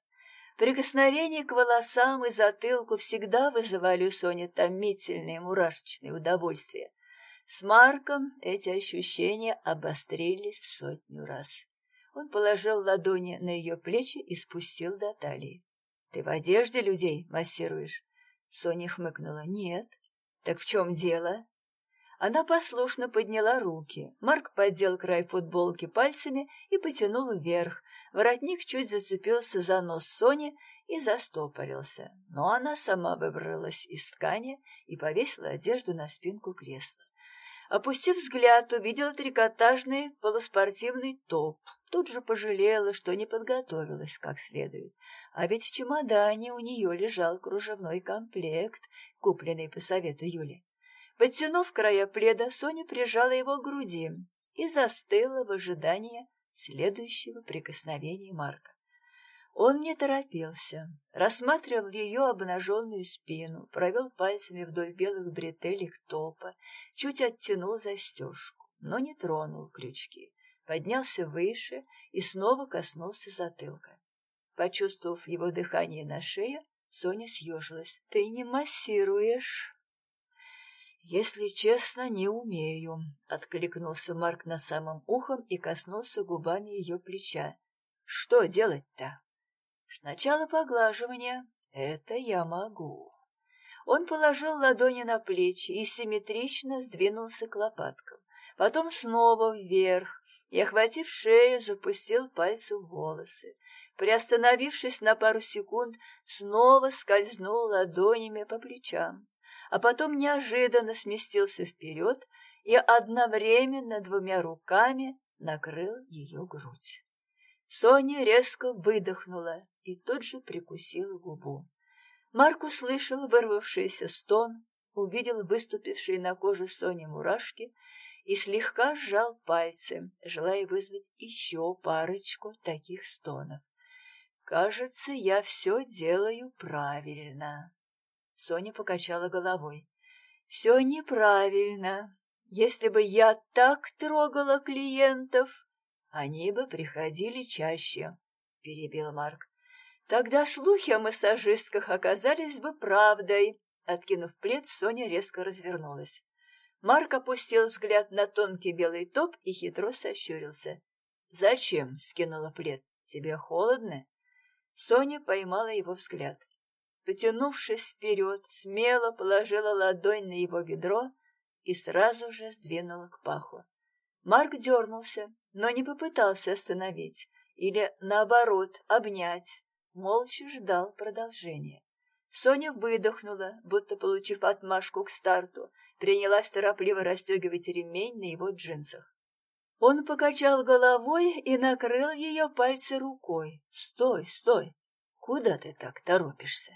Прикосновения к волосам и затылку всегда вызывали у Сони томительное мурашечное удовольствие. С Марком эти ощущения обострились в сотню раз. Он положил ладони на ее плечи и спустил до талии. — Ты в одежде людей массируешь? Соня хмыкнула. — Нет. — Так в чем дело? Она послушно подняла руки. Марк поддел край футболки пальцами и потянул вверх. Воротник чуть зацепился за нос Сони и застопорился. Но она сама выбралась из ткани и повесила одежду на спинку кресла. Опустив взгляд, увидела трикотажный полуспортивный топ. Тут же пожалела, что не подготовилась как следует. А ведь в чемодане у нее лежал кружевной комплект, купленный по совету Юли. Подтянув края пледа, Соня прижала его к груди и застыла в ожидании следующего прикосновения Марка. Он не торопился, рассматривал ее обнаженную спину, провел пальцами вдоль белых бретелек топа, чуть оттянул застежку, но не тронул крючки, поднялся выше и снова коснулся затылка. Почувствовав его дыхание на шее, Соня съежилась. — Ты не массируешь? «Если честно, не умею», — откликнулся Марк на самом ухом и коснулся губами ее плеча. «Что делать-то?» «Сначала поглаживание. Это я могу». Он положил ладони на плечи и симметрично сдвинулся к лопаткам. Потом снова вверх и, охватив шею, запустил пальцы в волосы. Приостановившись на пару секунд, снова скользнул ладонями по плечам а потом неожиданно сместился вперед и одновременно двумя руками накрыл ее грудь. Соня резко выдохнула и тут же прикусила губу. Марк услышал вырвавшийся стон, увидел выступившие на коже Сони мурашки и слегка сжал пальцы, желая вызвать еще парочку таких стонов. «Кажется, я все делаю правильно». Соня покачала головой. «Все неправильно. Если бы я так трогала клиентов, они бы приходили чаще», — перебил Марк. «Тогда слухи о массажистках оказались бы правдой». Откинув плед, Соня резко развернулась. Марк опустил взгляд на тонкий белый топ и хитро сощурился. «Зачем?» — скинула плед. «Тебе холодно?» Соня поймала его взгляд потянувшись вперед, смело положила ладонь на его бедро и сразу же сдвинула к паху. Марк дернулся, но не попытался остановить или, наоборот, обнять, молча ждал продолжения. Соня выдохнула, будто получив отмашку к старту, принялась торопливо расстегивать ремень на его джинсах. Он покачал головой и накрыл ее пальцы рукой. «Стой, стой! Куда ты так торопишься?»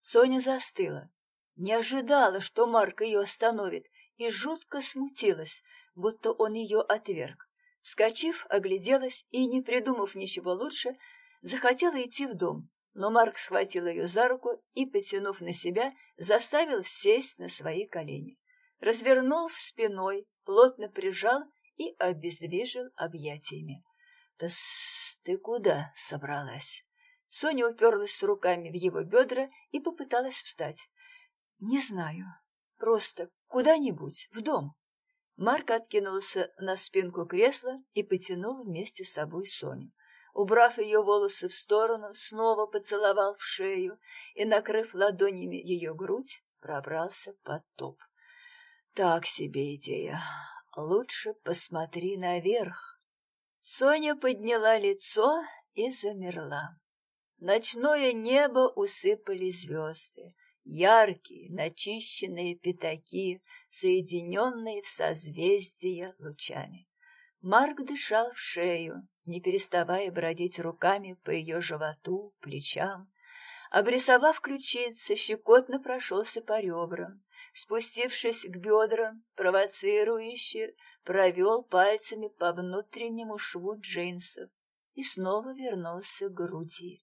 Соня застыла, не ожидала, что Марк ее остановит, и жутко смутилась, будто он ее отверг. Вскочив, огляделась и, не придумав ничего лучше, захотела идти в дом, но Марк схватил ее за руку и, потянув на себя, заставил сесть на свои колени. Развернув спиной, плотно прижал и обездвижил объятиями. «Да ты куда собралась?» Соня уперлась руками в его бедра и попыталась встать. «Не знаю. Просто куда-нибудь, в дом». Марк откинулся на спинку кресла и потянул вместе с собой Соню. Убрав ее волосы в сторону, снова поцеловал в шею и, накрыв ладонями ее грудь, пробрался под топ. Так себе идея. Лучше посмотри наверх. Соня подняла лицо и замерла. Ночное небо усыпали звезды, яркие, начищенные пятаки, соединенные в созвездия лучами. Марк дышал в шею, не переставая бродить руками по ее животу, плечам. Обрисовав ключицы, щекотно прошелся по ребрам. Спустившись к бедрам, провоцирующе провел пальцами по внутреннему шву джинсов и снова вернулся к груди.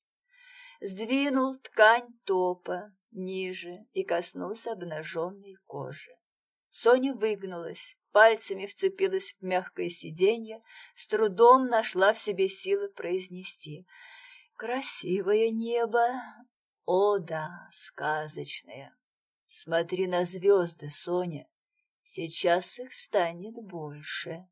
Сдвинул ткань топа ниже и коснулся обнаженной кожи. Соня выгнулась, пальцами вцепилась в мягкое сиденье, с трудом нашла в себе силы произнести «Красивое небо! О да, сказочное! Смотри на звезды, Соня, сейчас их станет больше».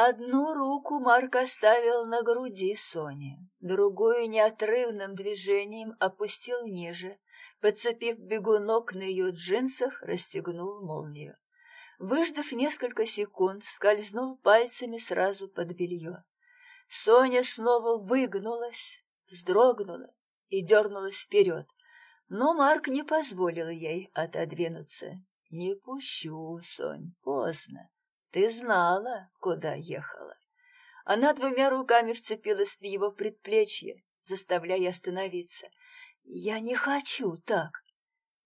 Одну руку Марк оставил на груди Сони, другую неотрывным движением опустил ниже, подцепив бегунок на ее джинсах, расстегнул молнию. Выждав несколько секунд, скользнул пальцами сразу под белье. Соня снова выгнулась, вздрогнула и дернулась вперед, но Марк не позволил ей отодвинуться. «Не пущу, Сонь, поздно. Ты знала, куда ехала». Она двумя руками вцепилась в его предплечье, заставляя остановиться. «Я не хочу так.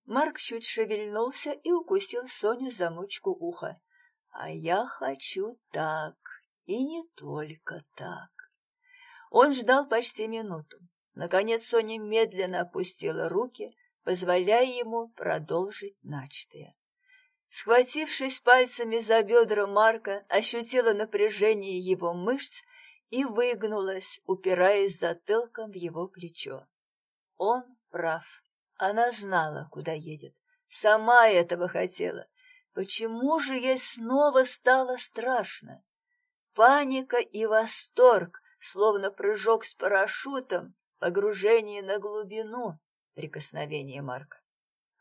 Марк чуть шевельнулся и укусил Соню за мочку уха. «А я хочу так, и не только так». Он ждал почти минуту. Наконец Соня медленно опустила руки, позволяя ему продолжить начатое. Схватившись пальцами за бедра Марка, ощутила напряжение его мышц и выгнулась, упираясь затылком в его плечо. Он прав. Она знала, куда едет. Сама этого хотела. Почему же ей снова стало страшно? Паника и восторг, словно прыжок с парашютом, погружение на глубину, прикосновение Марка.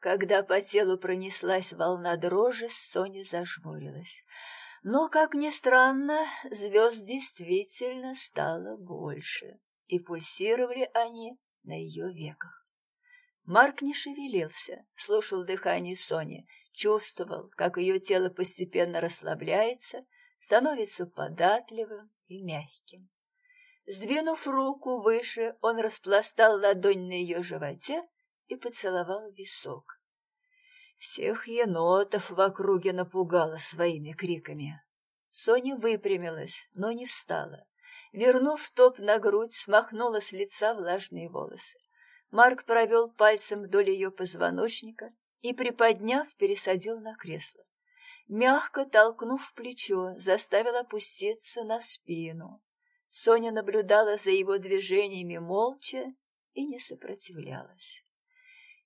Когда по телу пронеслась волна дрожи, Соня зажмурилась. Но, как ни странно, звезд действительно стало больше, и пульсировали они на ее веках. Марк не шевелился, слушал дыхание Сони, чувствовал, как ее тело постепенно расслабляется, становится податливым и мягким. Сдвинув руку выше, он распластал ладонь на ее животе и поцеловал висок. Всех енотов в округе напугала своими криками. Соня выпрямилась, но не встала. Вернув топ на грудь, смахнула с лица влажные волосы. Марк провел пальцем вдоль ее позвоночника и, приподняв, пересадил на кресло. Мягко толкнув плечо, заставил опуститься на спину. Соня наблюдала за его движениями молча и не сопротивлялась.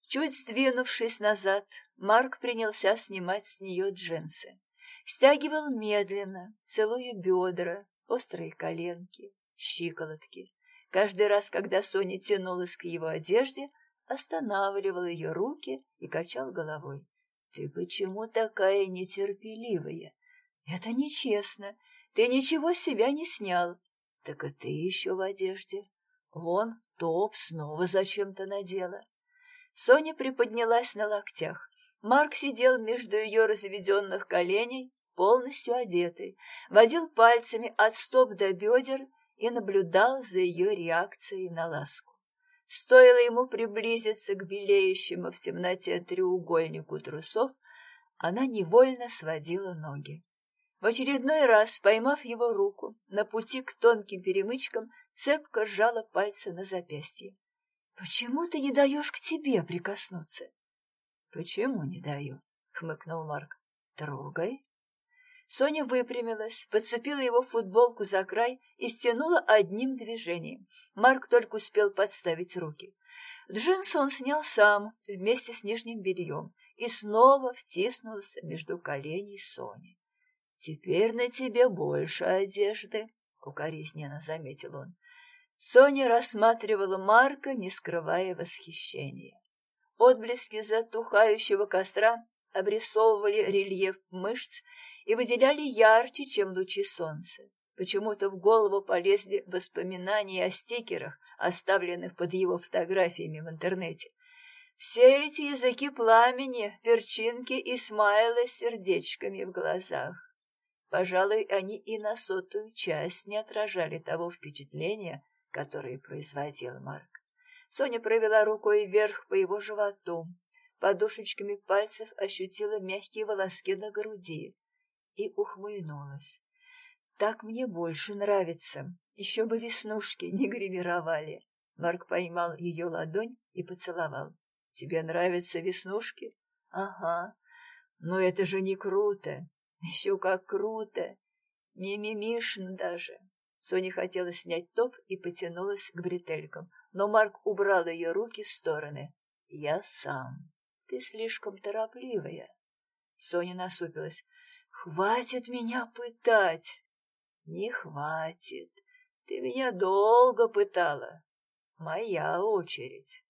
Чуть сдвинувшись назад, Марк принялся снимать с нее джинсы. Стягивал медленно, целуя бедра, острые коленки, щиколотки. Каждый раз, когда Соня тянулась к его одежде, останавливал ее руки и качал головой. «Ты почему такая нетерпеливая? Это нечестно. Ты ничего с себя не снял. Так и ты еще в одежде. Вон, топ снова зачем-то надела». Соня приподнялась на локтях. Марк сидел между ее разведенных коленей, полностью одетый, водил пальцами от стоп до бедер и наблюдал за ее реакцией на ласку. Стоило ему приблизиться к белеющему в темноте треугольнику трусов, она невольно сводила ноги. В очередной раз, поймав его руку, на пути к тонким перемычкам, цепко сжала пальцы на запястье. «Почему ты не даешь к тебе прикоснуться?» «Почему не даю?» — хмыкнул Марк. «Трогай». Соня выпрямилась, подцепила его футболку за край и стянула одним движением. Марк только успел подставить руки. Джинсы он снял сам, вместе с нижним бельем, и снова втиснулся между коленей Сони. «Теперь на тебе больше одежды», — укоризненно заметил он. Соня рассматривала Марка, не скрывая восхищения. Отблески затухающего костра обрисовывали рельеф мышц и выделяли ярче, чем лучи солнца. Почему-то в голову полезли воспоминания о стикерах, оставленных под его фотографиями в интернете. Все эти языки пламени, перчинки и смайлы с сердечками в глазах. Пожалуй, они и на сотую часть не отражали того впечатления, которое производил Марк. Соня провела рукой вверх по его животу, подушечками пальцев ощутила мягкие волоски на груди и ухмыльнулась. «Так мне больше нравится. Еще бы веснушки не гримировали». Марк поймал ее ладонь и поцеловал. «Тебе нравятся веснушки?» «Ага. Но это же не круто. Еще как круто. Мимимишно даже». Соня хотела снять топ и потянулась к бретелькам, но Марк убрал ее руки в стороны. «Я сам. Ты слишком торопливая». Соня насупилась. «Хватит меня пытать!» «Не хватит. Ты меня долго пытала. Моя очередь».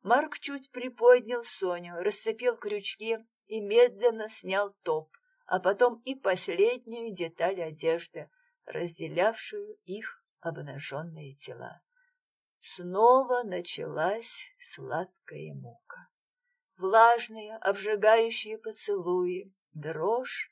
Марк чуть приподнял Соню, расцепил крючки и медленно снял топ, а потом и последнюю деталь одежды, разделявшую их обнаженные тела. Снова началась сладкая мука. Влажные, обжигающие поцелуи, дрожь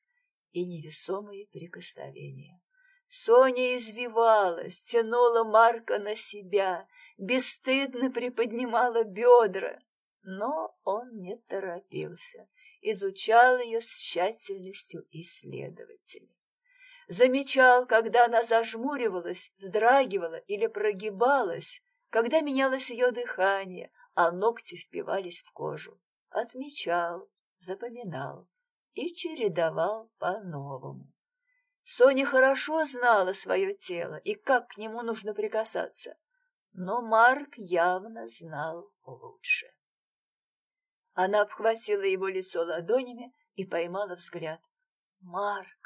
и невесомые прикосновения. Соня извивалась, тянула Марка на себя, бесстыдно приподнимала бедра, но он не торопился, изучал ее с тщательностью исследователя. Замечал, когда она зажмуривалась, вздрагивала или прогибалась, когда менялось ее дыхание, а ногти впивались в кожу. Отмечал, запоминал и чередовал по-новому. Соня хорошо знала свое тело и как к нему нужно прикасаться, но Марк явно знал лучше. Она обхватила его лицо ладонями и поймала взгляд. «Марк,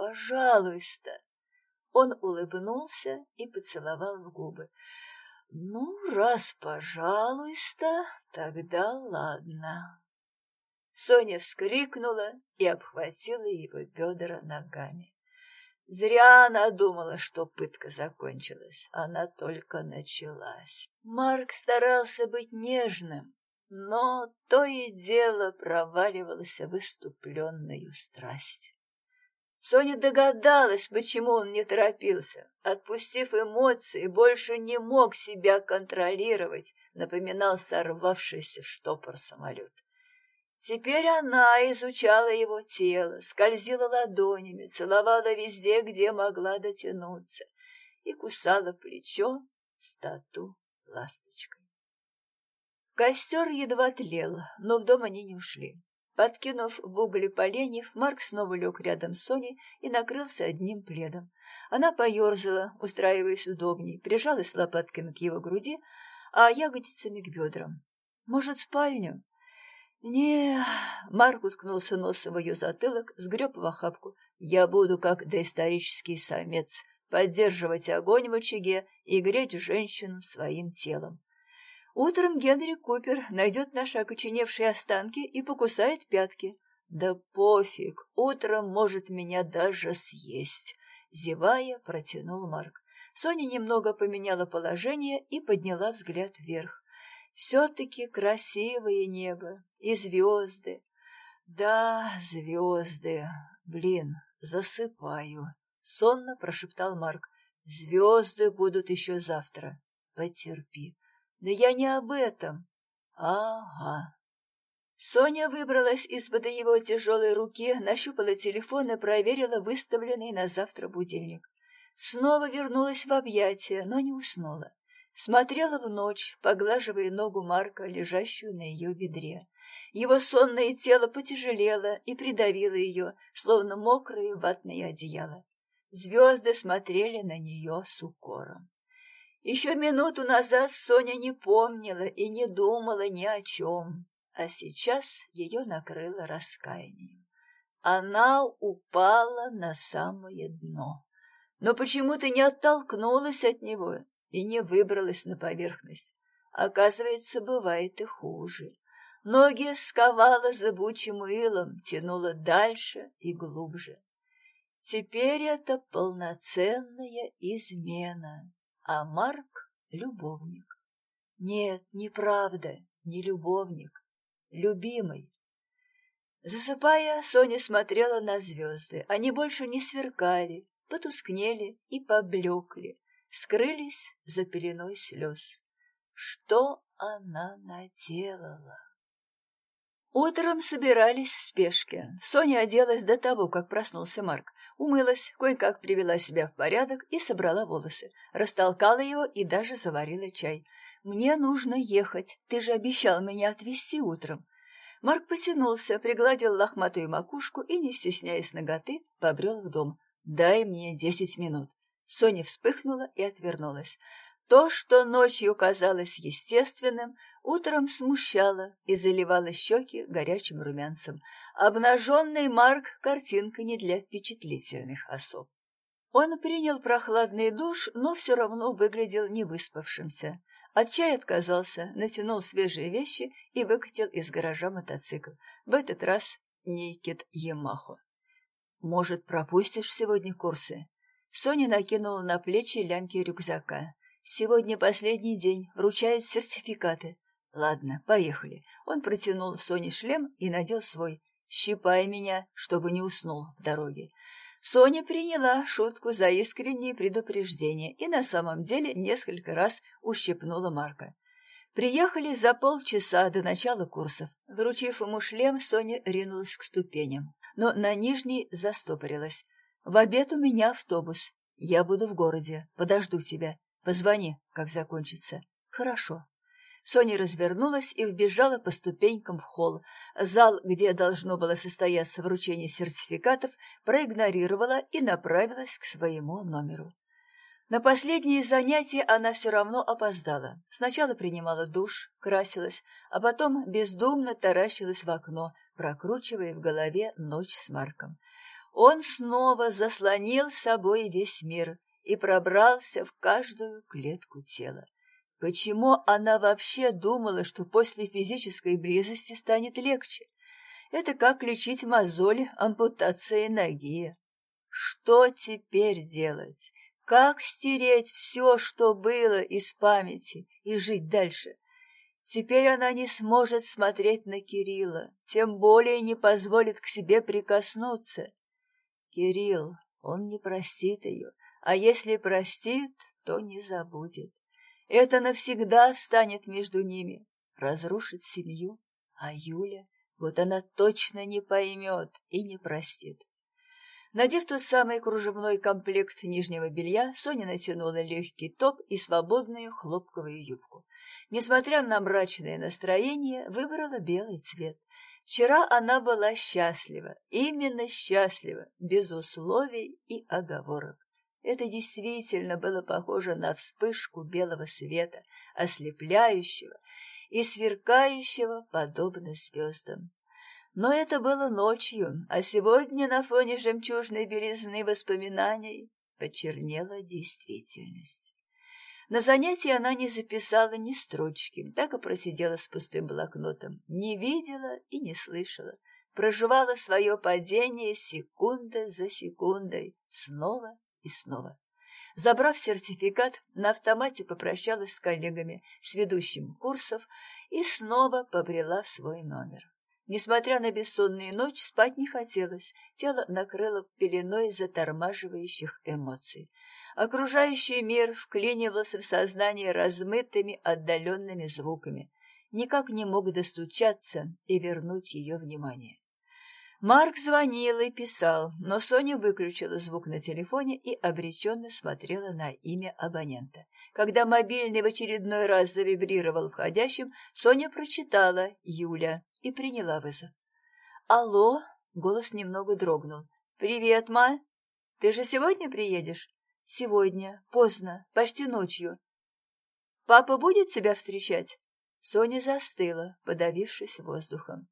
пожалуйста!» Он улыбнулся и поцеловал в губы. «Ну, раз пожалуйста, тогда ладно». Соня вскрикнула и обхватила его бедра ногами. Зря она думала, что пытка закончилась. Она только началась. Марк старался быть нежным, но то и дело проваливалось в выступленную страсть. Соня догадалась, почему он не торопился. Отпустив эмоции, больше не мог себя контролировать, напоминал сорвавшийся в штопор самолет. Теперь она изучала его тело, скользила ладонями, целовала везде, где могла дотянуться, и кусала плечо стату ласточкой. Костер едва тлел, но в дом они не ушли. Подкинув в уголе поленьев, Марк снова лег рядом с Соней и накрылся одним пледом. Она поерзала, устраиваясь удобней, прижалась лопатками к его груди, а ягодицами к бедрам. «Может, спальню?» «Не...» — Марк уткнулся носом в ее затылок, сгреб в охапку. «Я буду, как доисторический самец, поддерживать огонь в очаге и греть женщину своим телом. Утром Генри Купер найдет наши окоченевшие останки и покусает пятки. Да пофиг, утром может меня даже съесть!» Зевая, протянул Марк. Соня немного поменяла положение и подняла взгляд вверх. Все-таки красивое небо и звезды. Да, звезды. Блин, засыпаю. Сонно прошептал Марк. Звезды будут еще завтра. Потерпи. Да я не об этом. Ага. Соня выбралась из-под его тяжелой руки, нащупала телефон и проверила выставленный на завтра будильник. Снова вернулась в объятия, но не уснула. Смотрела в ночь, поглаживая ногу Марка, лежащую на ее бедре. Его сонное тело потяжелело и придавило ее, словно мокрое ватное одеяло. Звезды смотрели на нее с укором. Еще минуту назад Соня не помнила и не думала ни о чем, а сейчас ее накрыло раскаянием. Она упала на самое дно, но почему-то не оттолкнулась от него и не выбралась на поверхность. Оказывается, бывает и хуже. Ноги сковала зыбучим илом, тянула дальше и глубже. Теперь это полноценная измена, а Марк — любовник. Нет, неправда, не любовник, любимый. Засыпая, Соня смотрела на звезды. Они больше не сверкали, потускнели и поблекли, скрылись за пеленой слез. Что она наделала? Утром собирались в спешке. Соня оделась до того, как проснулся Марк. Умылась, кое-как привела себя в порядок и собрала волосы. Растолкала его и даже заварила чай. «Мне нужно ехать. Ты же обещал меня отвезти утром». Марк потянулся, пригладил лохматую макушку и, не стесняясь ноготы, побрел в дом. «Дай мне десять минут». Соня вспыхнула и отвернулась. То, что ночью казалось естественным, утром смущало и заливало щеки горячим румянцем. Обнаженный Марк — картинка не для впечатлительных особ. Он принял прохладный душ, но все равно выглядел невыспавшимся. От чая отказался, натянул свежие вещи и выкатил из гаража мотоцикл. В этот раз Никит Ямахо. «Может, пропустишь сегодня курсы?» Соня накинула на плечи лямки рюкзака. Сегодня последний день, вручают сертификаты. Ладно, поехали. Он протянул Соне шлем и надел свой. Щипай меня, чтобы не уснул в дороге. Соня приняла шутку за искреннее предупреждение и на самом деле несколько раз ущипнула Марка. Приехали за полчаса до начала курсов. Вручив ему шлем, Соня ринулась к ступеням, но на нижней застопорилась. «В обед у меня автобус. Я буду в городе. Подожду тебя. Позвони, как закончится. Хорошо. Соня развернулась и вбежала по ступенькам в холл. Зал, где должно было состояться вручение сертификатов, проигнорировала и направилась к своему номеру. На последние занятия она все равно опоздала. Сначала принимала душ, красилась, а потом бездумно таращилась в окно, прокручивая в голове ночь с Марком. Он снова заслонил собой весь мир — и пробрался в каждую клетку тела. Почему она вообще думала, что после физической близости станет легче? Это как лечить мозоли ампутацией ноги. Что теперь делать? Как стереть все, что было из памяти, и жить дальше? Теперь она не сможет смотреть на Кирилла, тем более не позволит к себе прикоснуться. Кирилл, он не простит ее, а если простит, то не забудет. Это навсегда станет между ними, разрушит семью. А Юля, вот она точно не поймет и не простит. Надев тот самый кружевной комплект нижнего белья, Соня натянула легкий топ и свободную хлопковую юбку. Несмотря на мрачное настроение, выбрала белый цвет. Вчера она была счастлива, именно счастлива, без условий и оговорок. Это действительно было похоже на вспышку белого света, ослепляющего и сверкающего, подобно звездам. Но это было ночью, а сегодня на фоне жемчужной белизны воспоминаний почернела действительность. На занятии она не записала ни строчки, так и просидела с пустым блокнотом, не видела и не слышала, проживала свое падение секунда за секундой, снова и снова. Забрав сертификат, на автомате попрощалась с коллегами, с ведущим курсов и снова побрела в свой номер. Несмотря на бессонную ночь, спать не хотелось, тело накрыло пеленой затормаживающих эмоций. Окружающий мир вклинивался в сознание размытыми отдаленными звуками. никак не мог достучаться и вернуть ее внимание. Марк звонил и писал, но Соня выключила звук на телефоне и обреченно смотрела на имя абонента. Когда мобильный в очередной раз завибрировал входящим, Соня прочитала «Юля» и приняла вызов. «Алло?» — голос немного дрогнул. «Привет, ма! Ты же сегодня приедешь?» «Сегодня. Поздно. Почти ночью. Папа будет тебя встречать?» Соня застыла, подавившись воздухом.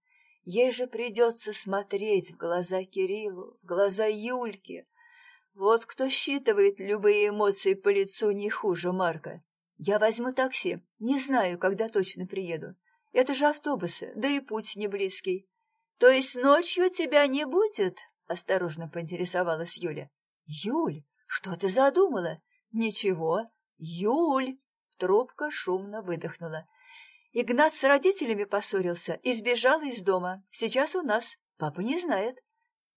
Ей же придется смотреть в глаза Кириллу, в глаза Юльке. Вот кто считывает любые эмоции по лицу не хуже Марка. Я возьму такси, не знаю, когда точно приеду. Это же автобусы, да и путь не близкий. То есть ночью тебя не будет? Осторожно поинтересовалась Юля. Юль, что ты задумала? Ничего. Юль! Трубка шумно выдохнула. Игнат с родителями поссорился и сбежал из дома. Сейчас у нас. Папа не знает.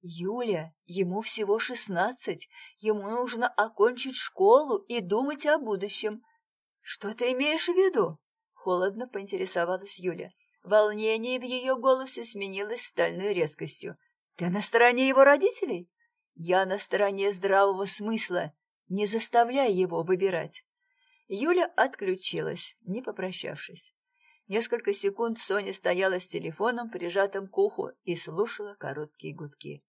Юля, ему всего шестнадцать. Ему нужно окончить школу и думать о будущем. Что ты имеешь в виду? Холодно поинтересовалась Юля. Волнение в ее голосе сменилось стальной резкостью. Ты на стороне его родителей? Я на стороне здравого смысла. Не заставляй его выбирать. Юля отключилась, не попрощавшись. Несколько секунд Соня стояла с телефоном, прижатым к уху, и слушала короткие гудки.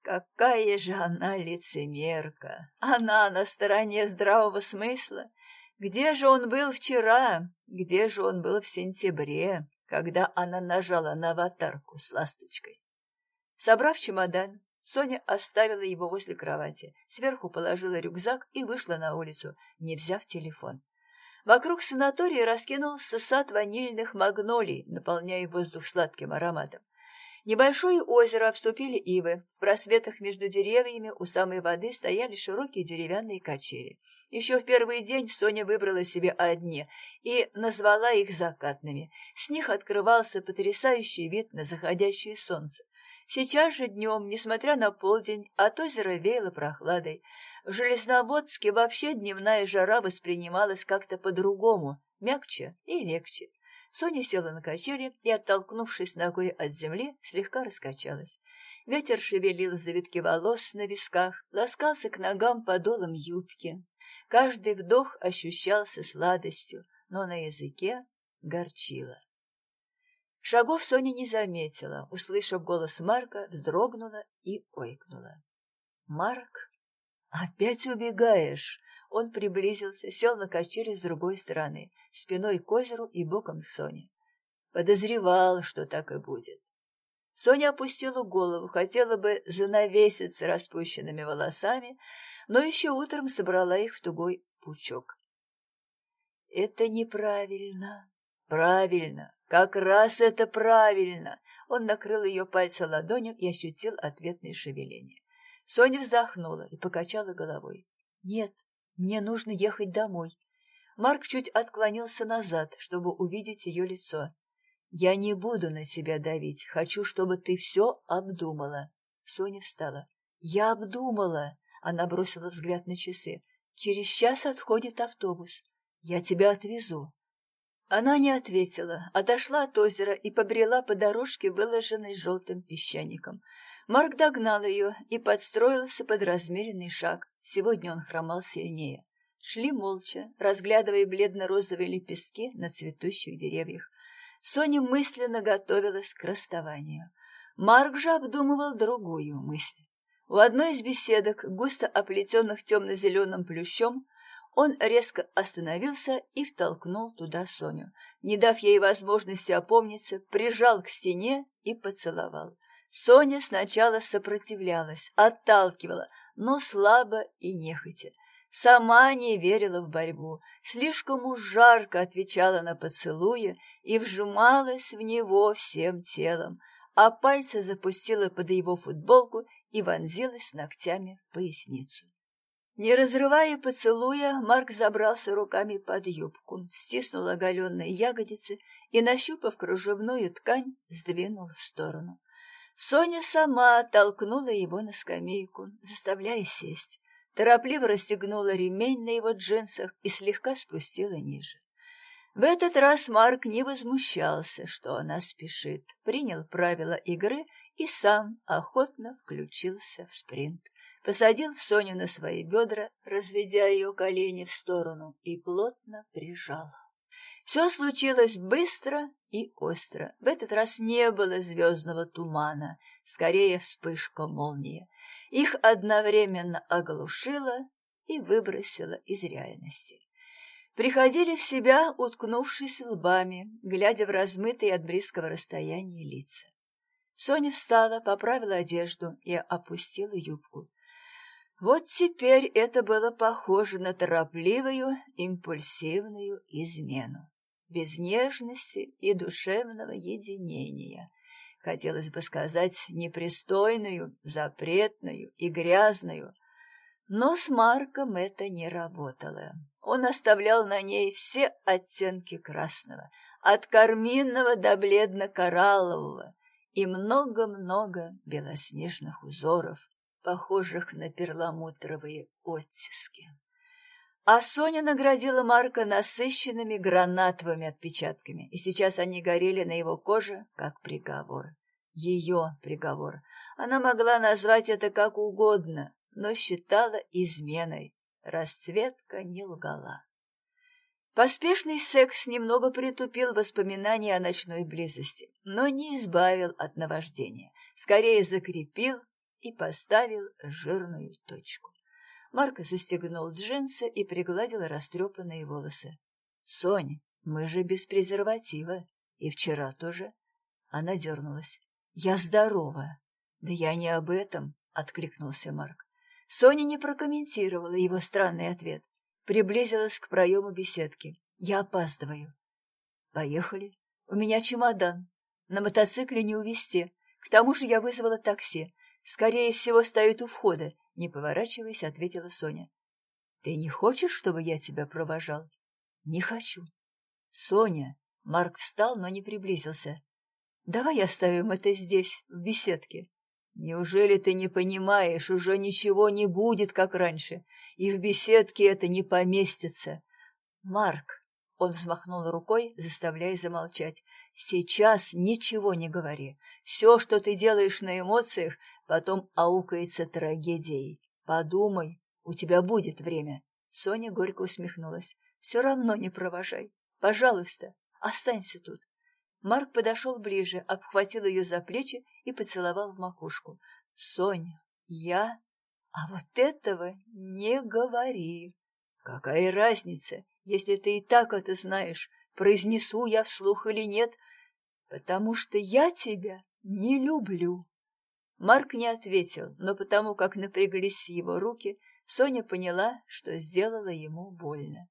Какая же она лицемерка! Она на стороне здравого смысла. Где же он был вчера? Где же он был в сентябре, когда она нажала на аватарку с ласточкой? Собрав чемодан, Соня оставила его возле кровати, сверху положила рюкзак и вышла на улицу, не взяв телефон. Вокруг санатория раскинулся сад ванильных магнолий, наполняя воздух сладким ароматом. Небольшое озеро обступили ивы. В просветах между деревьями у самой воды стояли широкие деревянные качели. Еще в первый день Соня выбрала себе одни и назвала их закатными. С них открывался потрясающий вид на заходящее солнце. Сейчас же днем, несмотря на полдень, от озера веяло прохладой. В Железноводске вообще дневная жара воспринималась как-то по-другому, мягче и легче. Соня села на качели и, оттолкнувшись ногой от земли, слегка раскачалась. Ветер шевелил завитки волос на висках, ласкался к ногам подолом юбки. Каждый вдох ощущался сладостью, но на языке горчило. Шагов Соня не заметила, услышав голос Марка, вздрогнула и ойкнула. Марк «Опять убегаешь!» Он приблизился, сел на качели с другой стороны, спиной к озеру и боком к Соне. Подозревал, что так и будет. Соня опустила голову, хотела бы занавеситься распущенными волосами, но еще утром собрала их в тугой пучок. «Это неправильно. Правильно. Как раз это правильно!» Он накрыл ее пальцы ладонью и ощутил ответное шевеление. Соня вздохнула и покачала головой. «Нет, мне нужно ехать домой». Марк чуть отклонился назад, чтобы увидеть ее лицо. «Я не буду на тебя давить. Хочу, чтобы ты все обдумала». Соня встала. «Я обдумала». Она бросила взгляд на часы. «Через час отходит автобус. Я тебя отвезу». Она не ответила, отошла от озера и побрела по дорожке, выложенной желтым песчаником. Марк догнал ее и подстроился под размеренный шаг. Сегодня он хромал сильнее. Шли молча, разглядывая бледно-розовые лепестки на цветущих деревьях. Соня мысленно готовилась к расставанию. Марк же обдумывал другую мысль. У одной из беседок, густо оплетенных темно-зеленым плющом, он резко остановился и втолкнул туда Соню. Не дав ей возможности опомниться, прижал к стене и поцеловал. Соня сначала сопротивлялась, отталкивала, но слабо и нехотя. Сама не верила в борьбу, слишком уж жарко отвечала на поцелуи и вжималась в него всем телом, а пальцы запустила под его футболку и вонзилась ногтями в поясницу. Не разрывая поцелуя, Марк забрался руками под юбку, стиснул оголенные ягодицы и, нащупав кружевную ткань, сдвинул в сторону. Соня сама толкнула его на скамейку, заставляя сесть. Торопливо расстегнула ремень на его джинсах и слегка спустила ниже. В этот раз Марк не возмущался, что она спешит, принял правила игры и сам охотно включился в спринт. Посадил Соню на свои бедра, разведя ее колени в сторону, и плотно прижал. Все случилось быстро и остро. В этот раз не было звездного тумана, скорее вспышка молнии. Их одновременно оглушило и выбросило из реальности. Приходили в себя, уткнувшись лбами, глядя в размытые от близкого расстояния лица. Соня встала, поправила одежду и опустила юбку. Вот теперь это было похоже на торопливую, импульсивную измену, без нежности и душевного единения. Хотелось бы сказать непристойную, запретную и грязную, но с Марком это не работало. Он оставлял на ней все оттенки красного, от карминного до бледно-кораллового, и много-много белоснежных узоров, похожих на перламутровые оттиски. А Соня наградила Марка насыщенными гранатовыми отпечатками, и сейчас они горели на его коже, как приговор. Ее приговор. Она могла назвать это как угодно, но считала изменой. Расцветка не лгала. Поспешный секс немного притупил воспоминания о ночной близости, но не избавил от наваждения, скорее закрепил и поставил жирную точку. Марко застегнул джинсы и пригладил растрепанные волосы. — Сонь, мы же без презерватива. И вчера тоже. Она дернулась. — Я здорова. — Да я не об этом, — откликнулся Марк. Соня не прокомментировала его странный ответ. Приблизилась к проему беседки. «Я опаздываю». «Поехали. У меня чемодан. На мотоцикле не увезти. К тому же я вызвала такси. Скорее всего, стоит у входа», — не поворачиваясь, ответила Соня. «Ты не хочешь, чтобы я тебя провожал?» «Не хочу». «Соня!» — Марк встал, но не приблизился. «Давай оставим это здесь, в беседке. Неужели ты не понимаешь, уже ничего не будет, как раньше, и в беседке это не поместится? Марк, он взмахнул рукой, заставляя замолчать. Сейчас ничего не говори. Все, что ты делаешь на эмоциях, потом аукается трагедией. Подумай, у тебя будет время. Соня горько усмехнулась. Все равно не провожай. Пожалуйста, останься тут. Марк подошел ближе, обхватил ее за плечи и поцеловал в макушку. — Соня, я... А вот этого не говори. Какая разница, если ты и так это знаешь, произнесу я вслух или нет, потому что я тебя не люблю. Марк не ответил, но потому как напряглись его руки, Соня поняла, что сделала ему больно.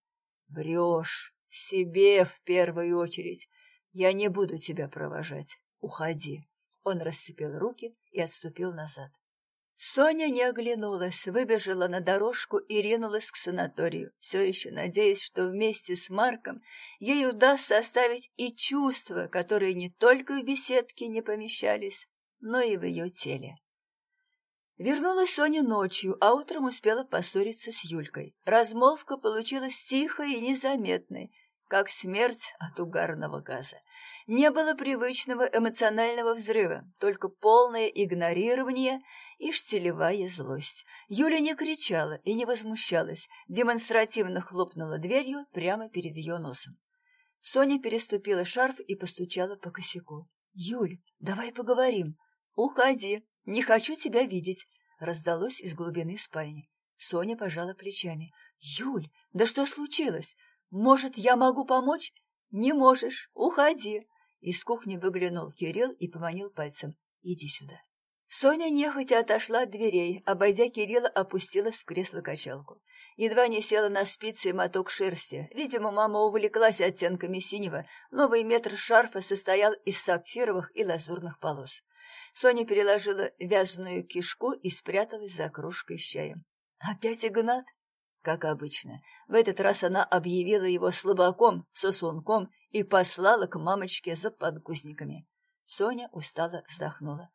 Врешь, себе в первую очередь. Я не буду тебя провожать. Уходи. Он расцепил руки и отступил назад. Соня не оглянулась, выбежала на дорожку и ринулась к санаторию, все еще надеясь, что вместе с Марком ей удастся оставить и чувства, которые не только в беседке не помещались, но и в ее теле. Вернулась Соня ночью, а утром успела поссориться с Юлькой. Размолвка получилась тихой и незаметной, как смерть от угарного газа. Не было привычного эмоционального взрыва, только полное игнорирование и штилевая злость. Юля не кричала и не возмущалась, демонстративно хлопнула дверью прямо перед ее носом. Соня переступила шарф и постучала по косяку. «Юль, давай поговорим». «Уходи, не хочу тебя видеть», — раздалось из глубины спальни. Соня пожала плечами. «Юль, да что случилось? Может, я могу помочь? Не можешь. Уходи. Из кухни выглянул Кирилл и поманил пальцем. Иди сюда. Соня нехотя отошла от дверей, обойдя Кирилла, опустилась в кресло-качалку. Едва не села на спицы и моток шерсти. Видимо, мама увлеклась оттенками синего. Новый метр шарфа состоял из сапфировых и лазурных полос. Соня переложила вязаную кишку и спряталась за кружкой с чаем. «Опять Игнат?» Как обычно, в этот раз она объявила его слабаком, сосунком и послала к мамочке за подгузниками. Соня устало вздохнула.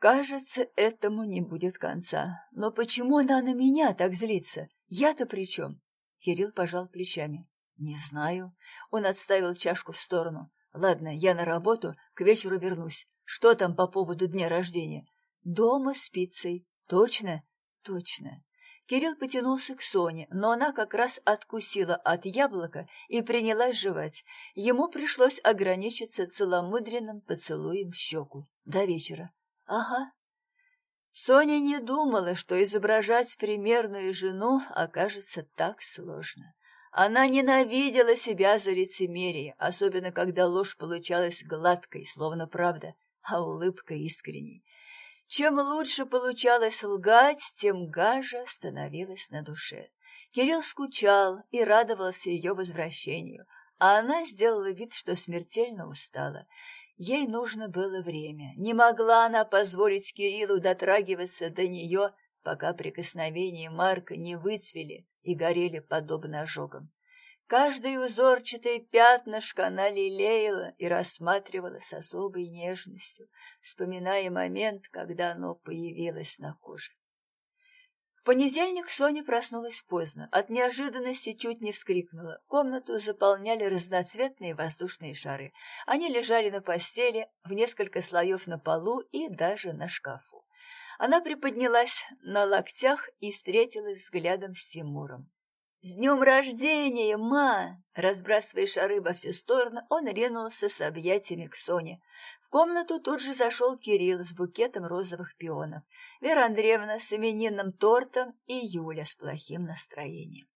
Кажется, этому не будет конца. Но почему она на меня так злится? Я-то при чем? Кирилл пожал плечами. Не знаю. Он отставил чашку в сторону. Ладно, я на работу, к вечеру вернусь. Что там по поводу дня рождения? Дома с пиццей. Точно? Точно. Кирилл потянулся к Соне, но она как раз откусила от яблока и принялась жевать. Ему пришлось ограничиться целомудренным поцелуем в щеку. До вечера. Ага. Соня не думала, что изображать примерную жену окажется так сложно. Она ненавидела себя за лицемерие, особенно когда ложь получалась гладкой, словно правда, а улыбка искренней. Чем лучше получалось лгать, тем гаже становилось на душе. Кирилл скучал и радовался ее возвращению, а она сделала вид, что смертельно устала. Ей нужно было время. Не могла она позволить Кириллу дотрагиваться до нее, пока прикосновения Марка не выцвели и горели подобно ожогам. Каждое узорчатое пятнышко она лелеяла и рассматривала с особой нежностью, вспоминая момент, когда оно появилось на коже. В понедельник Соня проснулась поздно, от неожиданности чуть не вскрикнула. Комнату заполняли разноцветные воздушные шары. Они лежали на постели, в несколько слоев на полу и даже на шкафу. Она приподнялась на локтях и встретилась взглядом с Тимуром. «С днем рождения, ма!» Разбрасывая шары во все стороны, он ринулся с объятиями к Соне. В комнату тут же зашел Кирилл с букетом розовых пионов, Вера Андреевна с именинным тортом и Юля с плохим настроением.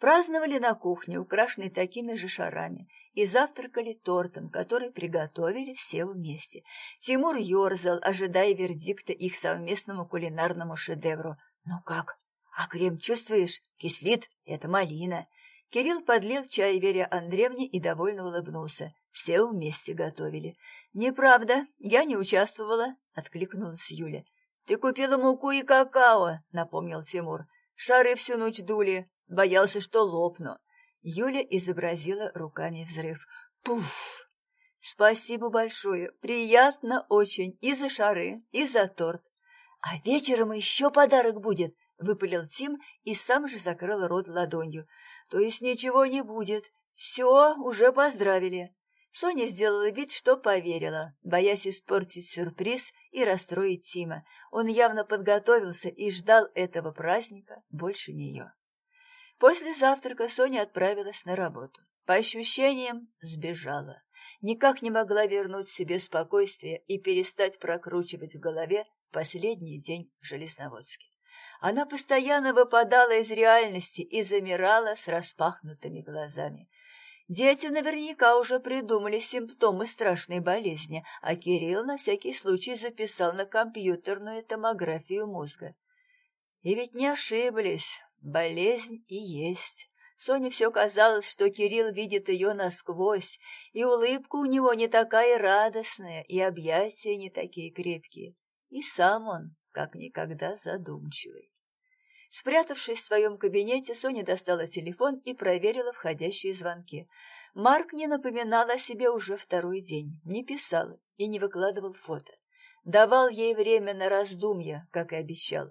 Праздновали на кухне, украшенной такими же шарами, и завтракали тортом, который приготовили все вместе. Тимур ерзал, ожидая вердикта их совместному кулинарному шедевру. «Ну как, а крем чувствуешь? Кислит? Это малина. Кирилл подлил чай Вере Андреевне и довольно улыбнулся. Все вместе готовили. «Неправда, я не участвовала», — откликнулась Юля. «Ты купила муку и какао», — напомнил Тимур. «Шары всю ночь дули. Боялся, что лопну». Юля изобразила руками взрыв. «Пуф!» «Спасибо большое. Приятно очень. И за шары, и за торт. А вечером еще подарок будет», — выпалил Тим и сам же закрыл рот ладонью. «То есть ничего не будет. Все, уже поздравили». Соня сделала вид, что поверила, боясь испортить сюрприз и расстроить Тима. Он явно подготовился и ждал этого праздника больше нее. После завтрака Соня отправилась на работу. По ощущениям, сбежала. Никак не могла вернуть себе спокойствие и перестать прокручивать в голове последний день в Железноводске. Она постоянно выпадала из реальности и замирала с распахнутыми глазами. Дети наверняка уже придумали симптомы страшной болезни, а Кирилл на всякий случай записал на компьютерную томографию мозга. И ведь не ошиблись, болезнь и есть. Соне все казалось, что Кирилл видит ее насквозь, и улыбка у него не такая радостная, и объятия не такие крепкие. И сам он как никогда задумчивый. Спрятавшись в своем кабинете, Соня достала телефон и проверила входящие звонки. Марк не напоминал о себе уже второй день, не писал и не выкладывал фото. Давал ей время на раздумья, как и обещал.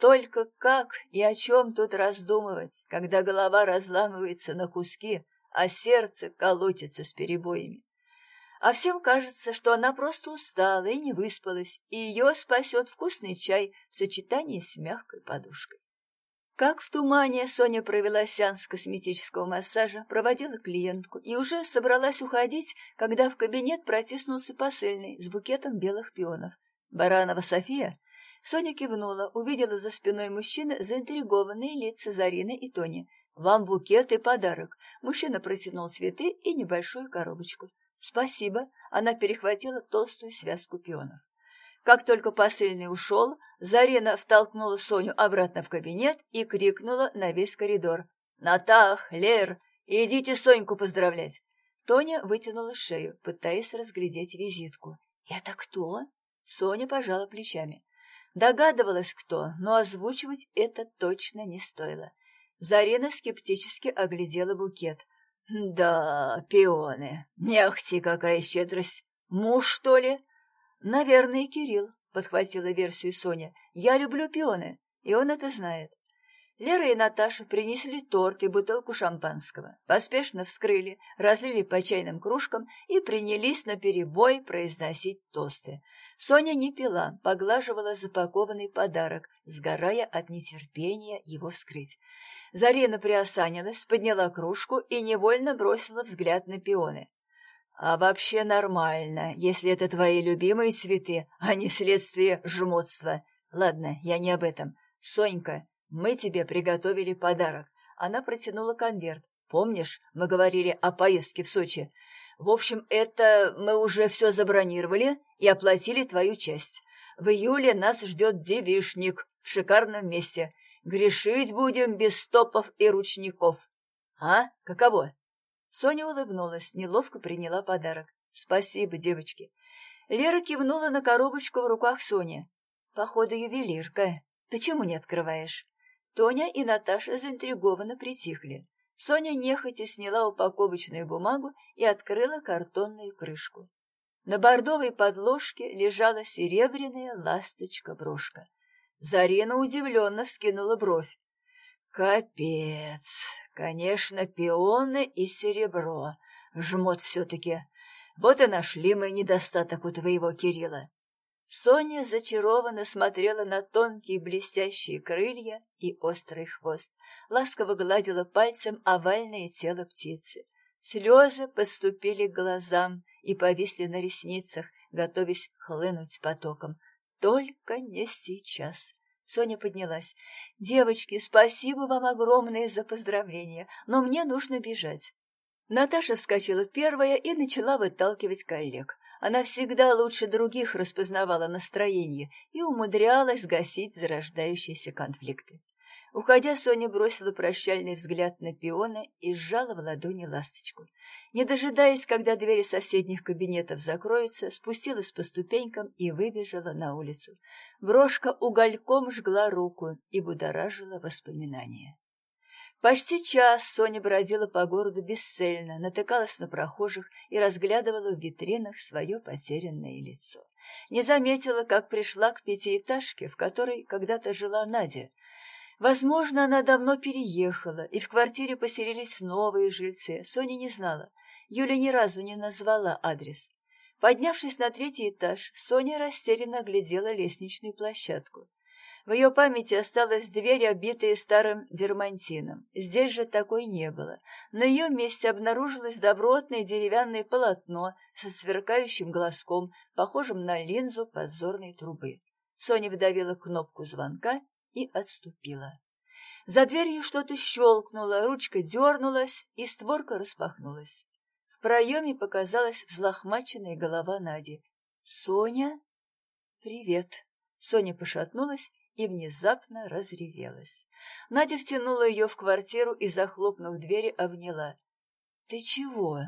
Только как и о чем тут раздумывать, когда голова разламывается на куски, а сердце колотится с перебоями? А всем кажется, что она просто устала и не выспалась, и ее спасет вкусный чай в сочетании с мягкой подушкой. Как в тумане Соня провела сеанс косметического массажа, проводила клиентку и уже собралась уходить, когда в кабинет протиснулся посыльный с букетом белых пионов. «Баранова София?» Соня кивнула, увидела за спиной мужчины заинтригованные лица Зарины и Тони. «Вам букет и подарок». Мужчина протянул цветы и небольшую коробочку. «Спасибо», — она перехватила толстую связку пионов. Как только посыльный ушел, Зарина втолкнула Соню обратно в кабинет и крикнула на весь коридор. «Натах, Лер, идите Соньку поздравлять!» Тоня вытянула шею, пытаясь разглядеть визитку. «Это кто?» Соня пожала плечами. Догадывалась, кто, но озвучивать это точно не стоило. Зарина скептически оглядела букет. «Да, пионы. Нехти, какая щедрость. Муж, что ли?» «Наверное, Кирилл», — подхватила версию Соня. «Я люблю пионы, и он это знает». Лера и Наташа принесли торт и бутылку шампанского, поспешно вскрыли, разлили по чайным кружкам и принялись наперебой произносить тосты. Соня не пила, поглаживала запакованный подарок, сгорая от нетерпения его вскрыть. Зарина приосанилась, подняла кружку и невольно бросила взгляд на пионы. «А вообще нормально, если это твои любимые цветы, а не следствие жмотства. Ладно, я не об этом. Сонька, мы тебе приготовили подарок. Она протянула конверт. Помнишь, мы говорили о поездке в Сочи? В общем, это мы уже все забронировали и оплатили твою часть. В июле нас ждет девишник в шикарном месте. Грешить будем без стопов и ручников. А? Каково? Соня улыбнулась, неловко приняла подарок. Спасибо, девочки. Лера кивнула на коробочку в руках Сони. Походу, ювелирка. Ты чему не открываешь? Тоня и Наташа заинтригованно притихли. Соня нехотя сняла упаковочную бумагу и открыла картонную крышку. На бордовой подложке лежала серебряная ласточка-брошка. Зарина удивленно вскинула бровь. «Капец! Конечно, пионы и серебро. Жмот все-таки. Вот и нашли мы недостаток у твоего Кирилла. Соня зачарованно смотрела на тонкие блестящие крылья и острый хвост, ласково гладила пальцем овальное тело птицы. Слезы подступили к глазам и повисли на ресницах, готовясь хлынуть потоком. Только не сейчас. Соня поднялась. «Девочки, спасибо вам огромное за поздравления, но мне нужно бежать». Наташа вскочила первая и начала выталкивать коллег. Она всегда лучше других распознавала настроение и умудрялась гасить зарождающиеся конфликты. Уходя, Соня бросила прощальный взгляд на пиона и сжала в ладони ласточку. Не дожидаясь, когда двери соседних кабинетов закроются, спустилась по ступенькам и выбежала на улицу. Брошка угольком жгла руку и будоражила воспоминания. Почти час Соня бродила по городу бесцельно, натыкалась на прохожих и разглядывала в витринах свое потерянное лицо. Не заметила, как пришла к пятиэтажке, в которой когда-то жила Надя. Возможно, она давно переехала, и в квартире поселились новые жильцы. Соня не знала. Юля ни разу не назвала адрес. Поднявшись на третий этаж, Соня растерянно глядела лестничную площадку. В ее памяти осталась дверь, обитая старым дермантином. Здесь же такой не было. На ее месте обнаружилось добротное деревянное полотно со сверкающим глазком, похожим на линзу подзорной трубы. Соня вдавила кнопку звонка и отступила. За дверью что-то щелкнуло, ручка дернулась, и створка распахнулась. В проеме показалась взлохмаченная голова Нади. «Соня?» «Привет!» Соня пошатнулась и внезапно разревелась. Надя втянула ее в квартиру и, захлопнув двери, обняла. «Ты чего?»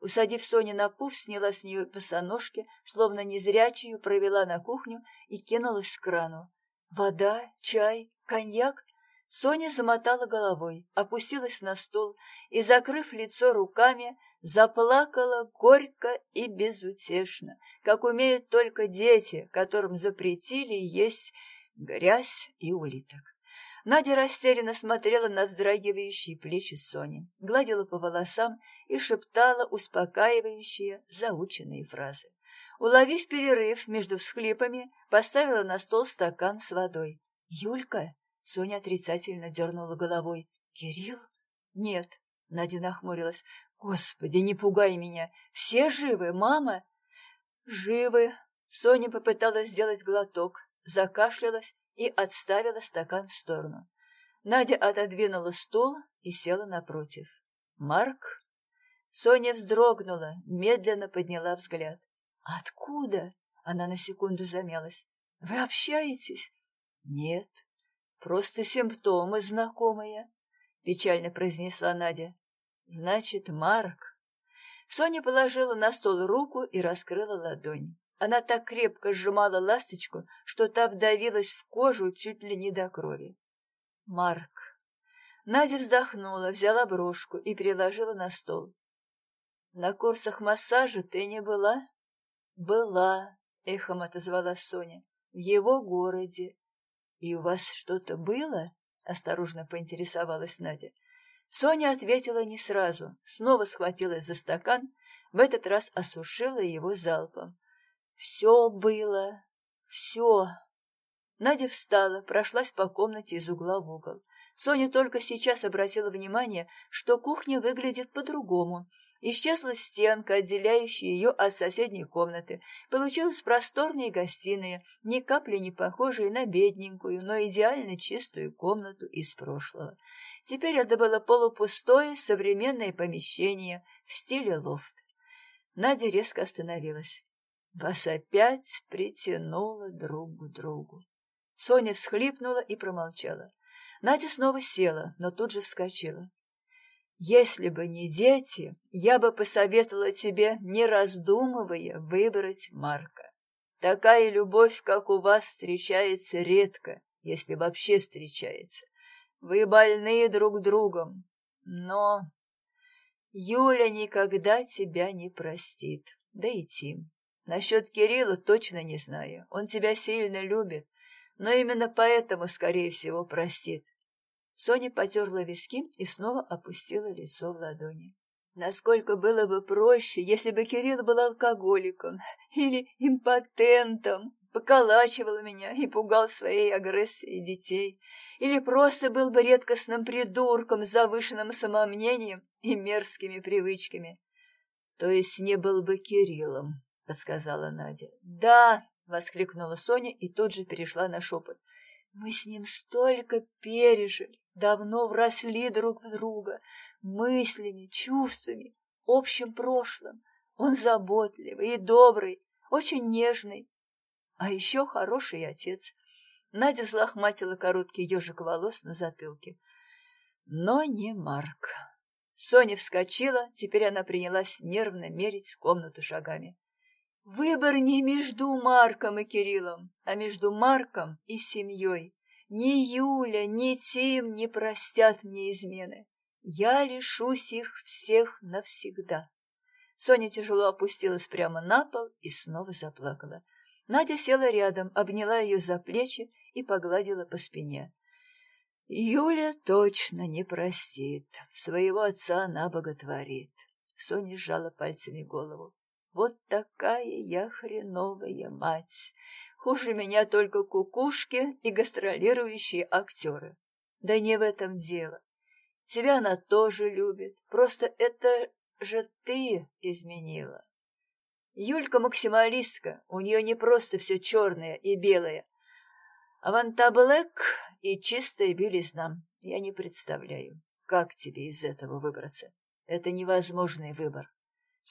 Усадив Соню на пуф, сняла с нее босоножки, словно незрячую, провела на кухню и кинулась к крану. «Вода? Чай? Коньяк?» Соня замотала головой, опустилась на стул и, закрыв лицо руками, заплакала горько и безутешно, как умеют только дети, которым запретили есть грязь и улиток. Надя растерянно смотрела на вздрагивающие плечи Сони, гладила по волосам и шептала успокаивающие, заученные фразы. Уловив перерыв между всхлипами, поставила на стол стакан с водой. «Юлька?» — Соня отрицательно дернула головой. «Кирилл?» «Нет», — Надя нахмурилась. «Господи, не пугай меня! Все живы, мама?» «Живы!» Соня попыталась сделать глоток, закашлялась и отставила стакан в сторону. Надя отодвинула стул и села напротив. «Марк?» Соня вздрогнула, медленно подняла взгляд. «Откуда?» Она на секунду замялась. «Вы общаетесь?» «Нет, просто симптомы знакомые», — печально произнесла Надя. «Значит, Марк». Соня положила на стол руку и раскрыла ладонь. Она так крепко сжимала ласточку, что та вдавилась в кожу чуть ли не до крови. Марк. Надя вздохнула, взяла брошку и переложила на стол. На курсах массажа ты не была? Была, эхом отозвалась Соня. В его городе. И у вас что-то было? осторожно поинтересовалась Надя. Соня ответила не сразу, снова схватилась за стакан, в этот раз осушила его залпом. Все было, все. Надя встала, прошлась по комнате из угла в угол. Соня только сейчас обратила внимание, что кухня выглядит по-другому. Исчезла стенка, отделяющая ее от соседней комнаты. Получилась просторная гостиная, ни капли не похожая на бедненькую, но идеально чистую комнату из прошлого. Теперь это было полупустое современное помещение в стиле лофт. Надя резко остановилась. Вас опять притянуло друг к другу. Соня всхлипнула и промолчала. Надя снова села, но тут же вскочила. «Если бы не дети, я бы посоветовала тебе, не раздумывая, выбрать Марка. Такая любовь, как у вас, встречается редко, если вообще встречается. Вы больны друг другом, но Юля никогда тебя не простит, да и Тим. Насчет Кирилла точно не знаю, он тебя сильно любит, но именно поэтому, скорее всего, простит. Соня потерла виски и снова опустила лицо в ладони. Насколько было бы проще, если бы Кирилл был алкоголиком или импотентом, поколачивал меня и пугал своей агрессией детей, или просто был бы редкостным придурком с завышенным самомнением и мерзкими привычками. То есть не был бы Кириллом, — подсказала Надя. Да, — воскликнула Соня и тут же перешла на шепот. Мы с ним столько пережили, давно вросли друг в друга, мыслями, чувствами, общим прошлым. Он заботливый и добрый, очень нежный, а еще хороший отец. Надя взлохматила короткий ежик волос на затылке. Но не Марк. Соня вскочила, теперь она принялась нервно мерить комнату шагами. Выбор не между Марком и Кириллом, а между Марком и семьей. Ни Юля, ни Тим не простят мне измены. Я лишусь их всех навсегда. Соня тяжело опустилась прямо на пол и снова заплакала. Надя села рядом, обняла ее за плечи и погладила по спине. Юля точно не простит, своего отца она боготворит. Соня сжала пальцами голову. Вот такая я хреновая мать. Хуже меня только кукушки и гастролирующие актеры. Да не в этом дело. Тебя она тоже любит, просто это же ты изменила. Юлька максималистка, у нее не просто все черное и белое, а ванта блэк и чистая белизна. Я не представляю, как тебе из этого выбраться. Это невозможный выбор.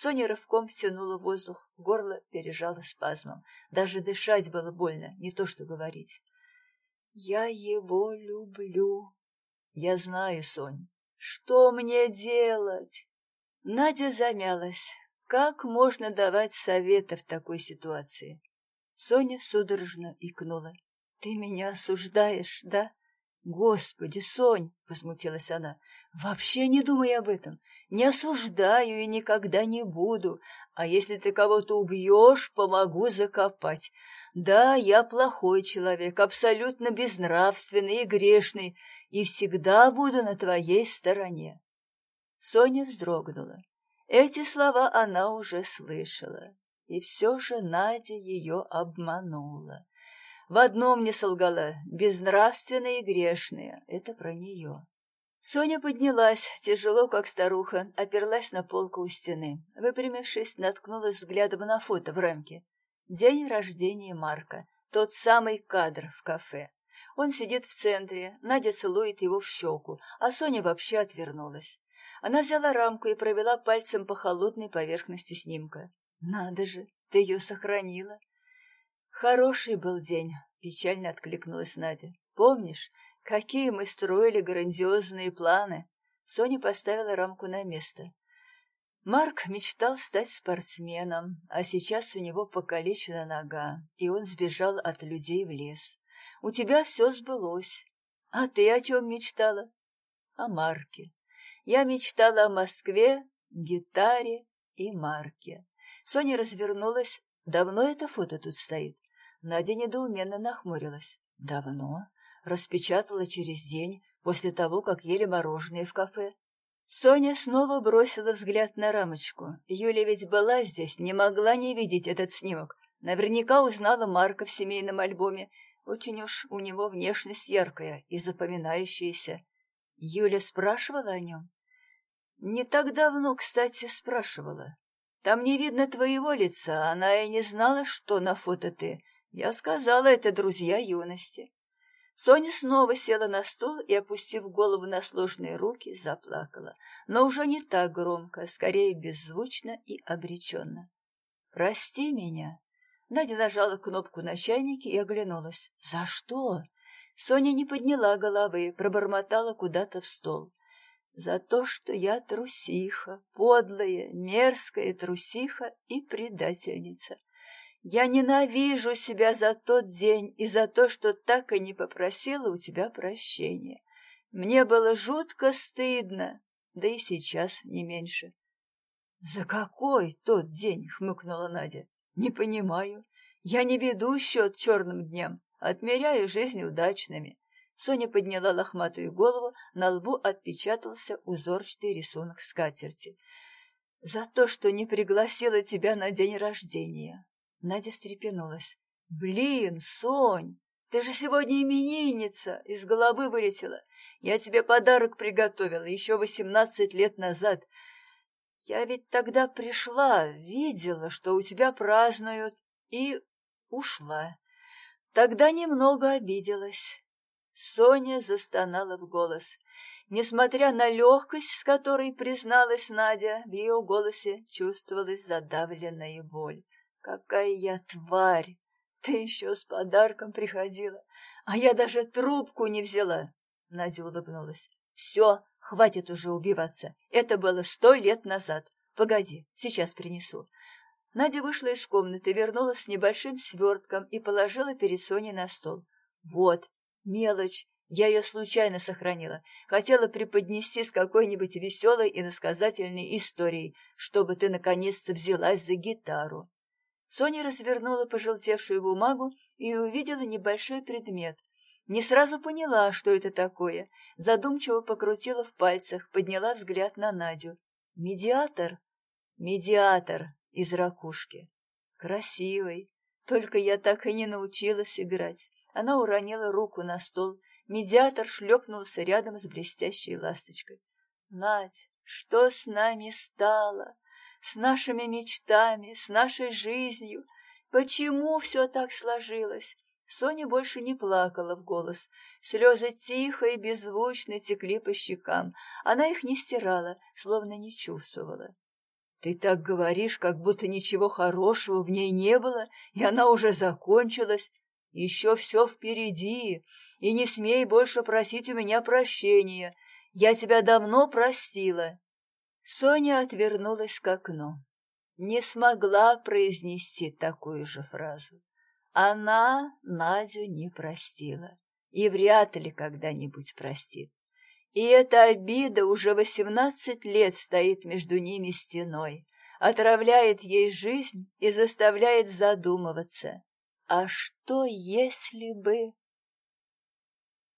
Соня рывком втянула воздух, горло пережало спазмом. Даже дышать было больно, не то что говорить. «Я его люблю». «Я знаю, Сонь. Что мне делать?» Надя замялась. Как можно давать советы в такой ситуации? Соня судорожно икнула. Ты меня осуждаешь, да? Господи, Сонь, возмутилась она. Вообще не думай об этом. Не осуждаю и никогда не буду. А если ты кого-то убьешь, помогу закопать. Да, я плохой человек, абсолютно безнравственный и грешный, и всегда буду на твоей стороне. Соня вздрогнула. Эти слова она уже слышала, и все же Надя ее обманула. В одном не солгала — безнравственная и грешная. Это про нее. Соня поднялась, тяжело, как старуха, оперлась на полку у стены. Выпрямившись, наткнулась взглядом на фото в рамке. День рождения Марка. Тот самый кадр в кафе. Он сидит в центре, Надя целует его в щеку, а Соня вообще отвернулась. Она взяла рамку и провела пальцем по холодной поверхности снимка. «Надо же, ты ее сохранила!» «Хороший был день», — печально откликнулась Надя. «Помнишь, какие мы строили грандиозные планы?» Соня поставила рамку на место. Марк мечтал стать спортсменом, а сейчас у него покалечена нога, и он сбежал от людей в лес. У тебя все сбылось. А ты о чем мечтала? О Марке. Я мечтала о Москве, гитаре и марке. Соня развернулась. Давно это фото тут стоит? Надя недоуменно нахмурилась. Давно. Распечатала через день. после того, как ели мороженое в кафе. Соня снова бросила взгляд на рамочку. Юля ведь была здесь, не могла не видеть этот снимок. Наверняка узнала Марка в семейном альбоме. Очень уж у него внешность яркая и запоминающаяся. Юля спрашивала о нем? Не так давно, кстати, спрашивала. Там не видно твоего лица, она и не знала, что на фото ты. Я сказала, это друзья юности. Соня снова села на стул и, опустив голову на сложные руки, заплакала, но уже не так громко, скорее беззвучно и обреченно. «Прости меня». Надя нажала кнопку на чайнике и оглянулась. «За что?» Соня не подняла головы, пробормотала куда-то в стол. «За то, что я трусиха, подлая, мерзкая трусиха и предательница. Я ненавижу себя за тот день и за то, что так и не попросила у тебя прощения. Мне было жутко стыдно, да и сейчас не меньше. — За какой тот день? — хмыкнула Надя. — Не понимаю. Я не веду счет черным дням, отмеряю жизнь удачными. Соня подняла лохматую голову, на лбу отпечатался узорчатый рисунок скатерти. — За то, что не пригласила тебя на день рождения. Надя встрепенулась. «Блин, Сонь, ты же сегодня именинница!» Из головы вылетела. «Я тебе подарок приготовила еще восемнадцать лет назад. Я ведь тогда пришла, видела, что у тебя празднуют, и ушла. Тогда немного обиделась». Соня застонала в голос. Несмотря на легкость, с которой призналась Надя, в ее голосе чувствовалась задавленная боль. Какая я тварь! Ты еще с подарком приходила, а я даже трубку не взяла. Надя улыбнулась. Все, хватит уже убиваться. Это было сто лет назад. Погоди, сейчас принесу. Надя вышла из комнаты, вернулась с небольшим свертком и положила перед Соней на стол. Вот, мелочь, я ее случайно сохранила. Хотела преподнести с какой-нибудь веселой и насказательной историей, чтобы ты наконец-то взялась за гитару. Соня развернула пожелтевшую бумагу и увидела небольшой предмет. Не сразу поняла, что это такое. Задумчиво покрутила в пальцах, подняла взгляд на Надю. «Медиатор?» «Медиатор из ракушки. Красивый. Только я так и не научилась играть». Она уронила руку на стол. Медиатор шлепнулся рядом с блестящей ласточкой. «Надь, что с нами стало?» С нашими мечтами, с нашей жизнью. Почему все так сложилось? Соня больше не плакала в голос. Слезы тихо и беззвучно текли по щекам. Она их не стирала, словно не чувствовала. «Ты так говоришь, как будто ничего хорошего в ней не было, и она уже закончилась. Еще все впереди, и не смей больше просить у меня прощения. Я тебя давно простила». Соня отвернулась к окну. Не смогла произнести такую же фразу. Она Надю не простила и вряд ли когда-нибудь простит. И эта обида уже восемнадцать лет стоит между ними стеной, отравляет ей жизнь и заставляет задумываться. А что, если бы...